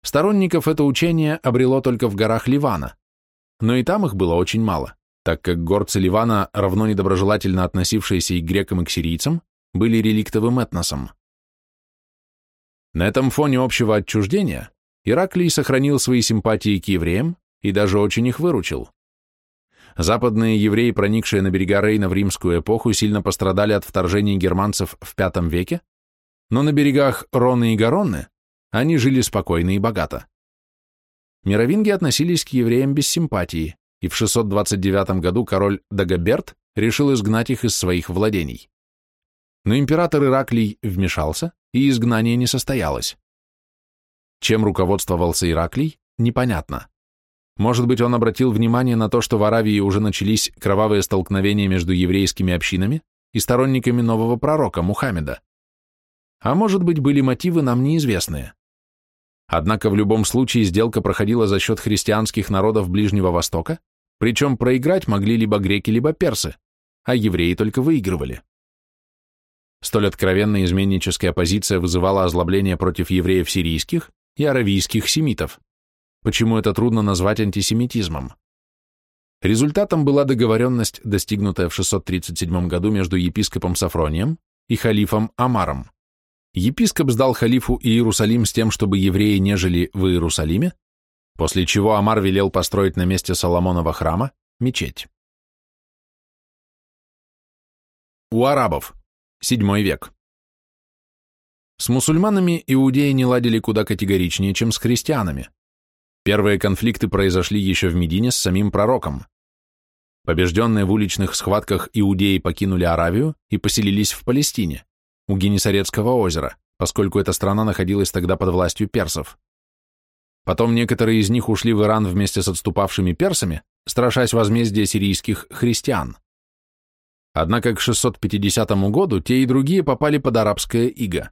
Сторонников это учение обрело только в горах Ливана, но и там их было очень мало, так как горцы Ливана, равно недоброжелательно относившиеся и к грекам, и к сирийцам, были реликтовым этносом. На этом фоне общего отчуждения Ираклий сохранил свои симпатии к евреям и даже очень их выручил. Западные евреи, проникшие на берега Рейна в римскую эпоху, сильно пострадали от вторжений германцев в V веке, но на берегах Роны и Гаронны они жили спокойно и богато. Мировинги относились к евреям без симпатии, и в 629 году король Дагоберт решил изгнать их из своих владений. Но император Ираклий вмешался, и изгнание не состоялось. Чем руководствовался Ираклий, непонятно. Может быть, он обратил внимание на то, что в Аравии уже начались кровавые столкновения между еврейскими общинами и сторонниками нового пророка Мухаммеда. А может быть, были мотивы нам неизвестные. Однако в любом случае сделка проходила за счет христианских народов Ближнего Востока, причем проиграть могли либо греки, либо персы, а евреи только выигрывали. Столь откровенная изменническая позиция вызывала озлобление против евреев сирийских и аравийских семитов. Почему это трудно назвать антисемитизмом? Результатом была договоренность, достигнутая в 637 году между епископом Сафронием и халифом Амаром. Епископ сдал халифу Иерусалим с тем, чтобы евреи не жили в Иерусалиме, после чего Амар велел построить на месте Соломонова храма мечеть. У арабов. VII век. С мусульманами иудеи не ладили куда категоричнее, чем с христианами. Первые конфликты произошли еще в Медине с самим пророком. Побежденные в уличных схватках иудеи покинули Аравию и поселились в Палестине у Генесарецкого озера, поскольку эта страна находилась тогда под властью персов. Потом некоторые из них ушли в Иран вместе с отступавшими персами, страшась возмездия сирийских христиан. Однако к 650 году те и другие попали под арабское иго.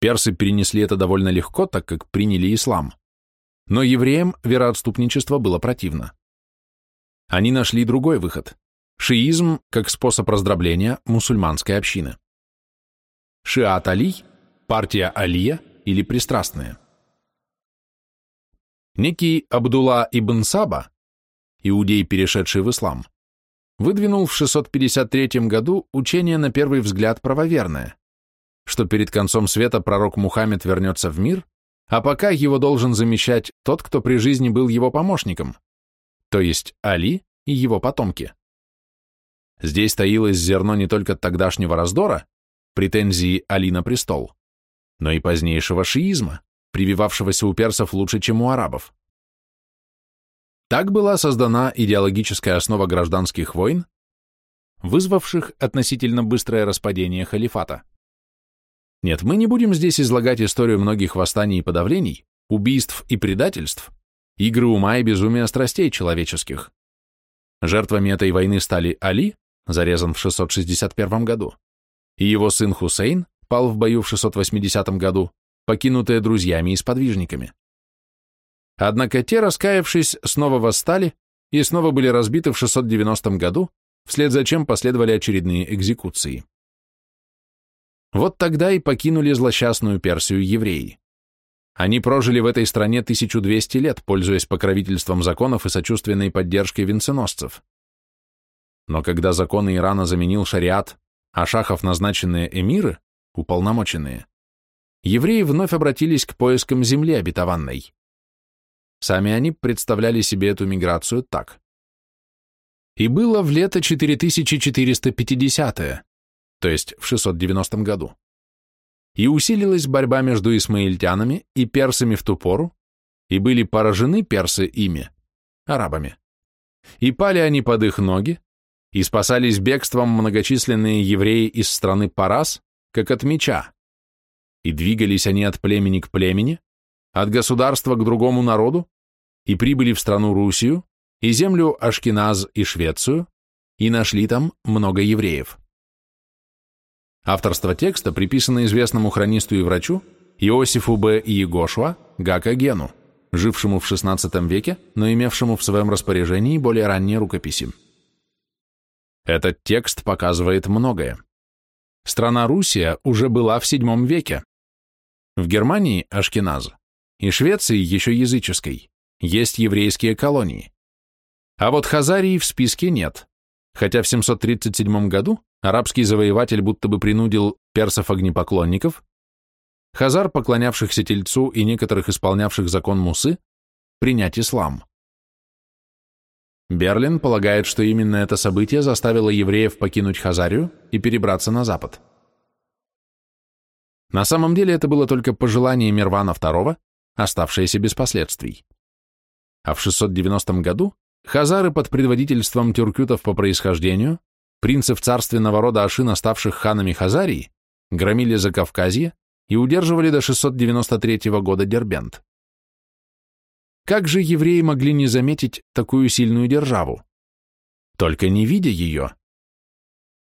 Персы перенесли это довольно легко, так как приняли ислам. Но евреям вероотступничество было противно. Они нашли другой выход – шиизм как способ раздробления мусульманской общины. Шиат Али, партия Алия или пристрастные. Некий Абдулла ибн Саба, иудей, перешедший в ислам, выдвинул в 653 году учение на первый взгляд правоверное, что перед концом света пророк Мухаммед вернется в мир, а пока его должен замещать тот, кто при жизни был его помощником, то есть Али и его потомки. Здесь таилось зерно не только тогдашнего раздора, претензии Али на престол, но и позднейшего шиизма, прививавшегося у персов лучше, чем у арабов. Так была создана идеологическая основа гражданских войн, вызвавших относительно быстрое распадение халифата. Нет, мы не будем здесь излагать историю многих восстаний и подавлений, убийств и предательств, игры ума и безумия страстей человеческих. Жертвами этой войны стали Али, зарезан в 661 году, и его сын Хусейн пал в бою в 680 году, покинутые друзьями и сподвижниками. Однако те, раскаявшись, снова восстали и снова были разбиты в 690 году, вслед за чем последовали очередные экзекуции. Вот тогда и покинули злосчастную Персию евреи. Они прожили в этой стране 1200 лет, пользуясь покровительством законов и сочувственной поддержкой венценосцев. Но когда законы Ирана заменил шариат, а шахов назначенные эмиры, уполномоченные, евреи вновь обратились к поискам земли обетованной. Сами они представляли себе эту миграцию так. И было в лето 4450 то есть в 690 году. И усилилась борьба между исмаильтянами и персами в ту пору, и были поражены персы ими, арабами. И пали они под их ноги, и спасались бегством многочисленные евреи из страны Парас, как от меча. И двигались они от племени к племени, от государства к другому народу, и прибыли в страну Русию, и землю Ашкеназ и Швецию, и нашли там много евреев. Авторство текста приписано известному хронисту и врачу Иосифу Б. Иегошуа Гака Гену, жившему в XVI веке, но имевшему в своем распоряжении более ранние рукописи. Этот текст показывает многое. Страна Русия уже была в VII веке. В Германии – Ашкеназ, и Швеции еще языческой, есть еврейские колонии. А вот Хазарии в списке нет, хотя в 737 году арабский завоеватель будто бы принудил персов-огнепоклонников, хазар, поклонявшихся тельцу и некоторых исполнявших закон Мусы, принять ислам. Берлин полагает, что именно это событие заставило евреев покинуть Хазарию и перебраться на запад. На самом деле это было только пожелание Мирвана II, оставшееся без последствий. А в 690 году хазары под предводительством тюркютов по происхождению, принцев царственного рода Ашина, ставших ханами Хазарии, громили Закавказье и удерживали до 693 года Дербент. Как же евреи могли не заметить такую сильную державу? Только не видя ее.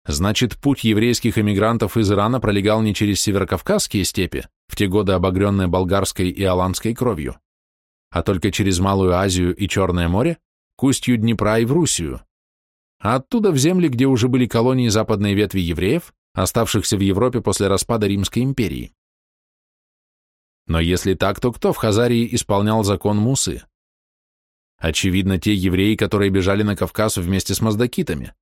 Значит, путь еврейских эмигрантов из Ирана пролегал не через северокавказские степи, в те годы обогренные болгарской и аланской кровью, а только через Малую Азию и Черное море, к устью Днепра и в Русию, а оттуда в земли, где уже были колонии западной ветви евреев, оставшихся в Европе после распада Римской империи. Но если так, то кто в Хазарии исполнял закон Мусы? Очевидно, те евреи, которые бежали на Кавказ вместе с маздакитами.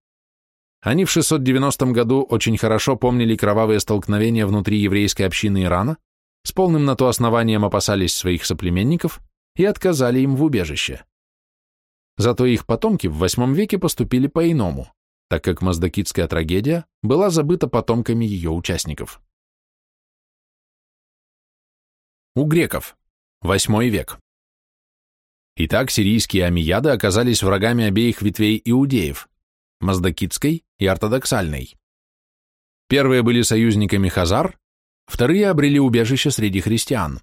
Они в 690 году очень хорошо помнили кровавые столкновения внутри еврейской общины Ирана, с полным на то основанием опасались своих соплеменников и отказали им в убежище. Зато их потомки в VIII веке поступили по-иному, так как маздакитская трагедия была забыта потомками ее участников. У греков. Восьмой век. Итак, сирийские амияды оказались врагами обеих ветвей иудеев – маздакитской и ортодоксальной. Первые были союзниками хазар, вторые обрели убежище среди христиан.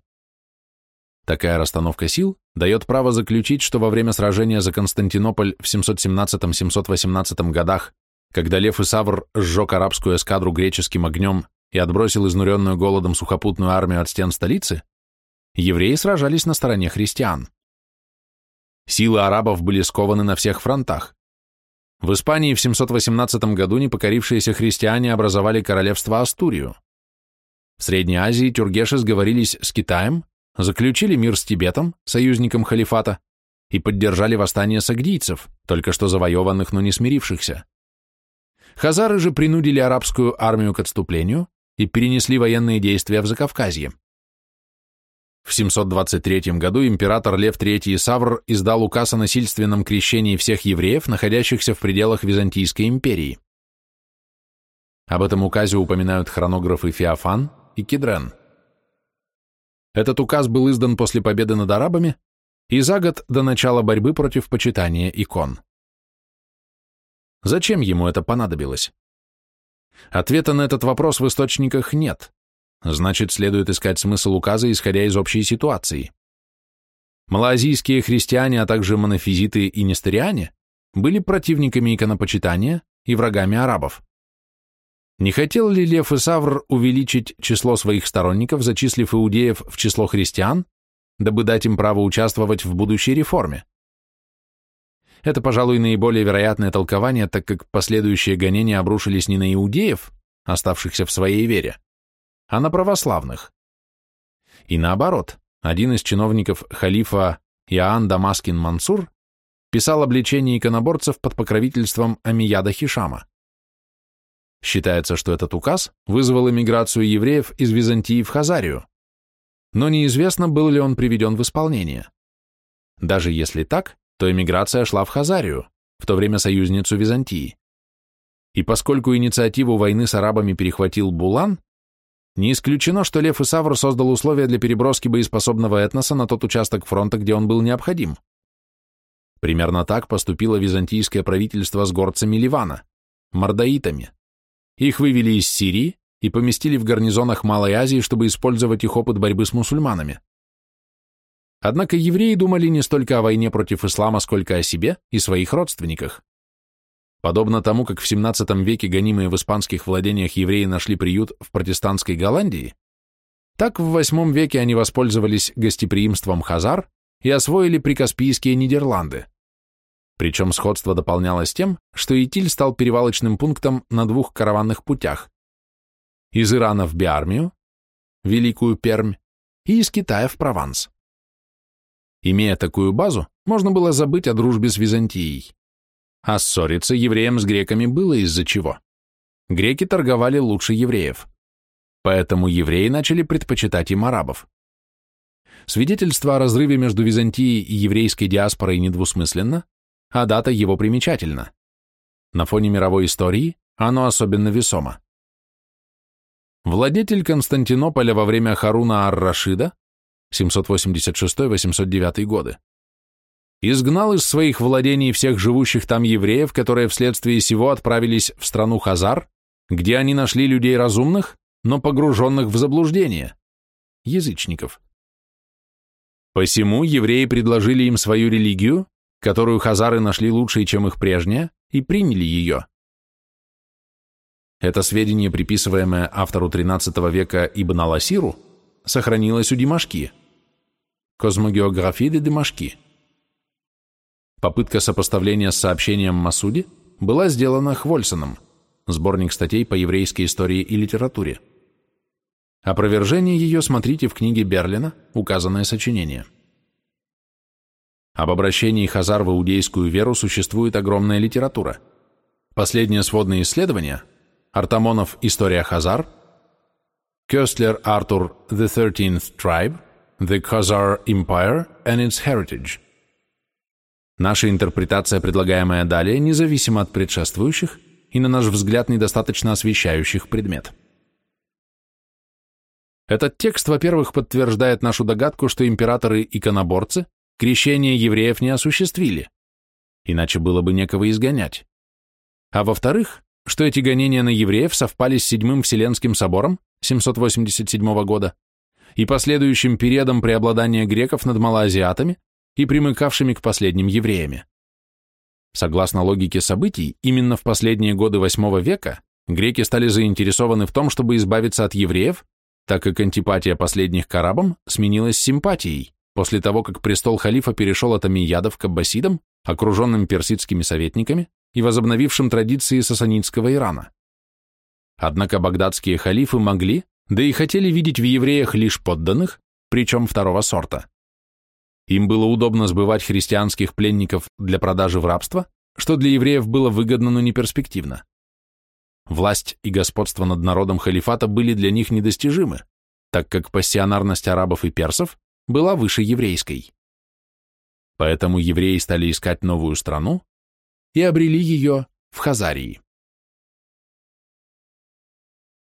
Такая расстановка сил дает право заключить, что во время сражения за Константинополь в 717-718 годах, когда Лев и Савр сжег арабскую эскадру греческим огнем и отбросил изнуренную голодом сухопутную армию от стен столицы, евреи сражались на стороне христиан. Силы арабов были скованы на всех фронтах. В Испании в 718 году непокорившиеся христиане образовали королевство Астурию. В Средней Азии тюргеши сговорились с Китаем, заключили мир с Тибетом, союзником халифата, и поддержали восстание сагдийцев, только что завоеванных, но не смирившихся. Хазары же принудили арабскую армию к отступлению и перенесли военные действия в Закавказье. В 723 году император Лев III Савр издал указ о насильственном крещении всех евреев, находящихся в пределах Византийской империи. Об этом указе упоминают хронографы Феофан и Кедрен. Этот указ был издан после победы над арабами и за год до начала борьбы против почитания икон. Зачем ему это понадобилось? Ответа на этот вопрос в источниках нет, значит, следует искать смысл указа, исходя из общей ситуации. Малоазийские христиане, а также монофизиты и нестериане были противниками иконопочитания и врагами арабов. Не хотел ли Лев и Савр увеличить число своих сторонников, зачислив иудеев в число христиан, дабы дать им право участвовать в будущей реформе? Это, пожалуй, наиболее вероятное толкование, так как последующие гонения обрушились не на иудеев, оставшихся в своей вере, а на православных. И наоборот, один из чиновников халифа Иоанн Дамаскин Мансур писал обличение иконоборцев под покровительством Амияда Хишама. Считается, что этот указ вызвал эмиграцию евреев из Византии в Хазарию, но неизвестно, был ли он приведен в исполнение. Даже если так, то эмиграция шла в Хазарию, в то время союзницу Византии. И поскольку инициативу войны с арабами перехватил Булан, не исключено, что Лев Исавр создал условия для переброски боеспособного этноса на тот участок фронта, где он был необходим. Примерно так поступило византийское правительство с горцами Ливана, мордаитами. Их вывели из Сирии и поместили в гарнизонах Малой Азии, чтобы использовать их опыт борьбы с мусульманами. Однако евреи думали не столько о войне против ислама, сколько о себе и своих родственниках. Подобно тому, как в XVII веке гонимые в испанских владениях евреи нашли приют в протестантской Голландии, так в VIII веке они воспользовались гостеприимством хазар и освоили прикаспийские Нидерланды. Причем сходство дополнялось тем, что Итиль стал перевалочным пунктом на двух караванных путях – из Ирана в Биармию, Великую Пермь, и из Китая в Прованс. Имея такую базу, можно было забыть о дружбе с Византией. А ссориться евреям с греками было из-за чего. Греки торговали лучше евреев. Поэтому евреи начали предпочитать им арабов. Свидетельство о разрыве между Византией и еврейской диаспорой недвусмысленно, а дата его примечательна. На фоне мировой истории оно особенно весомо. Владетель Константинополя во время Харуна ар-Рашида 786-809 годы изгнал из своих владений всех живущих там евреев, которые вследствие сего отправились в страну Хазар, где они нашли людей разумных, но погруженных в заблуждение, язычников. Посему евреи предложили им свою религию, которую хазары нашли лучшей, чем их прежняя, и приняли ее. Это сведение, приписываемое автору XIII века Ибн Аласиру, сохранилось у Димашки. Космогеографии де Димашки. Попытка сопоставления с сообщением Масуди была сделана Хвольсоном, сборник статей по еврейской истории и литературе. Опровержение ее смотрите в книге Берлина «Указанное сочинение». Об обращении хазар в иудейскую веру существует огромная литература. Последнее сводное исследование Артамонов «История хазар», Кёстлер Артур «The Thirteenth Tribe», «The Khazar Empire and its Heritage», Наша интерпретация, предлагаемая далее, независима от предшествующих и, на наш взгляд, недостаточно освещающих предмет. Этот текст, во-первых, подтверждает нашу догадку, что императоры-иконоборцы крещение евреев не осуществили, иначе было бы некого изгонять. А во-вторых, что эти гонения на евреев совпали с Седьмым Вселенским собором 787 года и последующим периодом преобладания греков над малоазиатами и примыкавшими к последним евреями. Согласно логике событий, именно в последние годы VIII века греки стали заинтересованы в том, чтобы избавиться от евреев, так как антипатия последних к арабам сменилась симпатией после того, как престол халифа перешел от амиядов к аббасидам, окруженным персидскими советниками и возобновившим традиции сасанидского Ирана. Однако багдадские халифы могли, да и хотели видеть в евреях лишь подданных, причем второго сорта. Им было удобно сбывать христианских пленников для продажи в рабство, что для евреев было выгодно, но не перспективно. Власть и господство над народом халифата были для них недостижимы, так как пассионарность арабов и персов была выше еврейской. Поэтому евреи стали искать новую страну и обрели ее в Хазарии.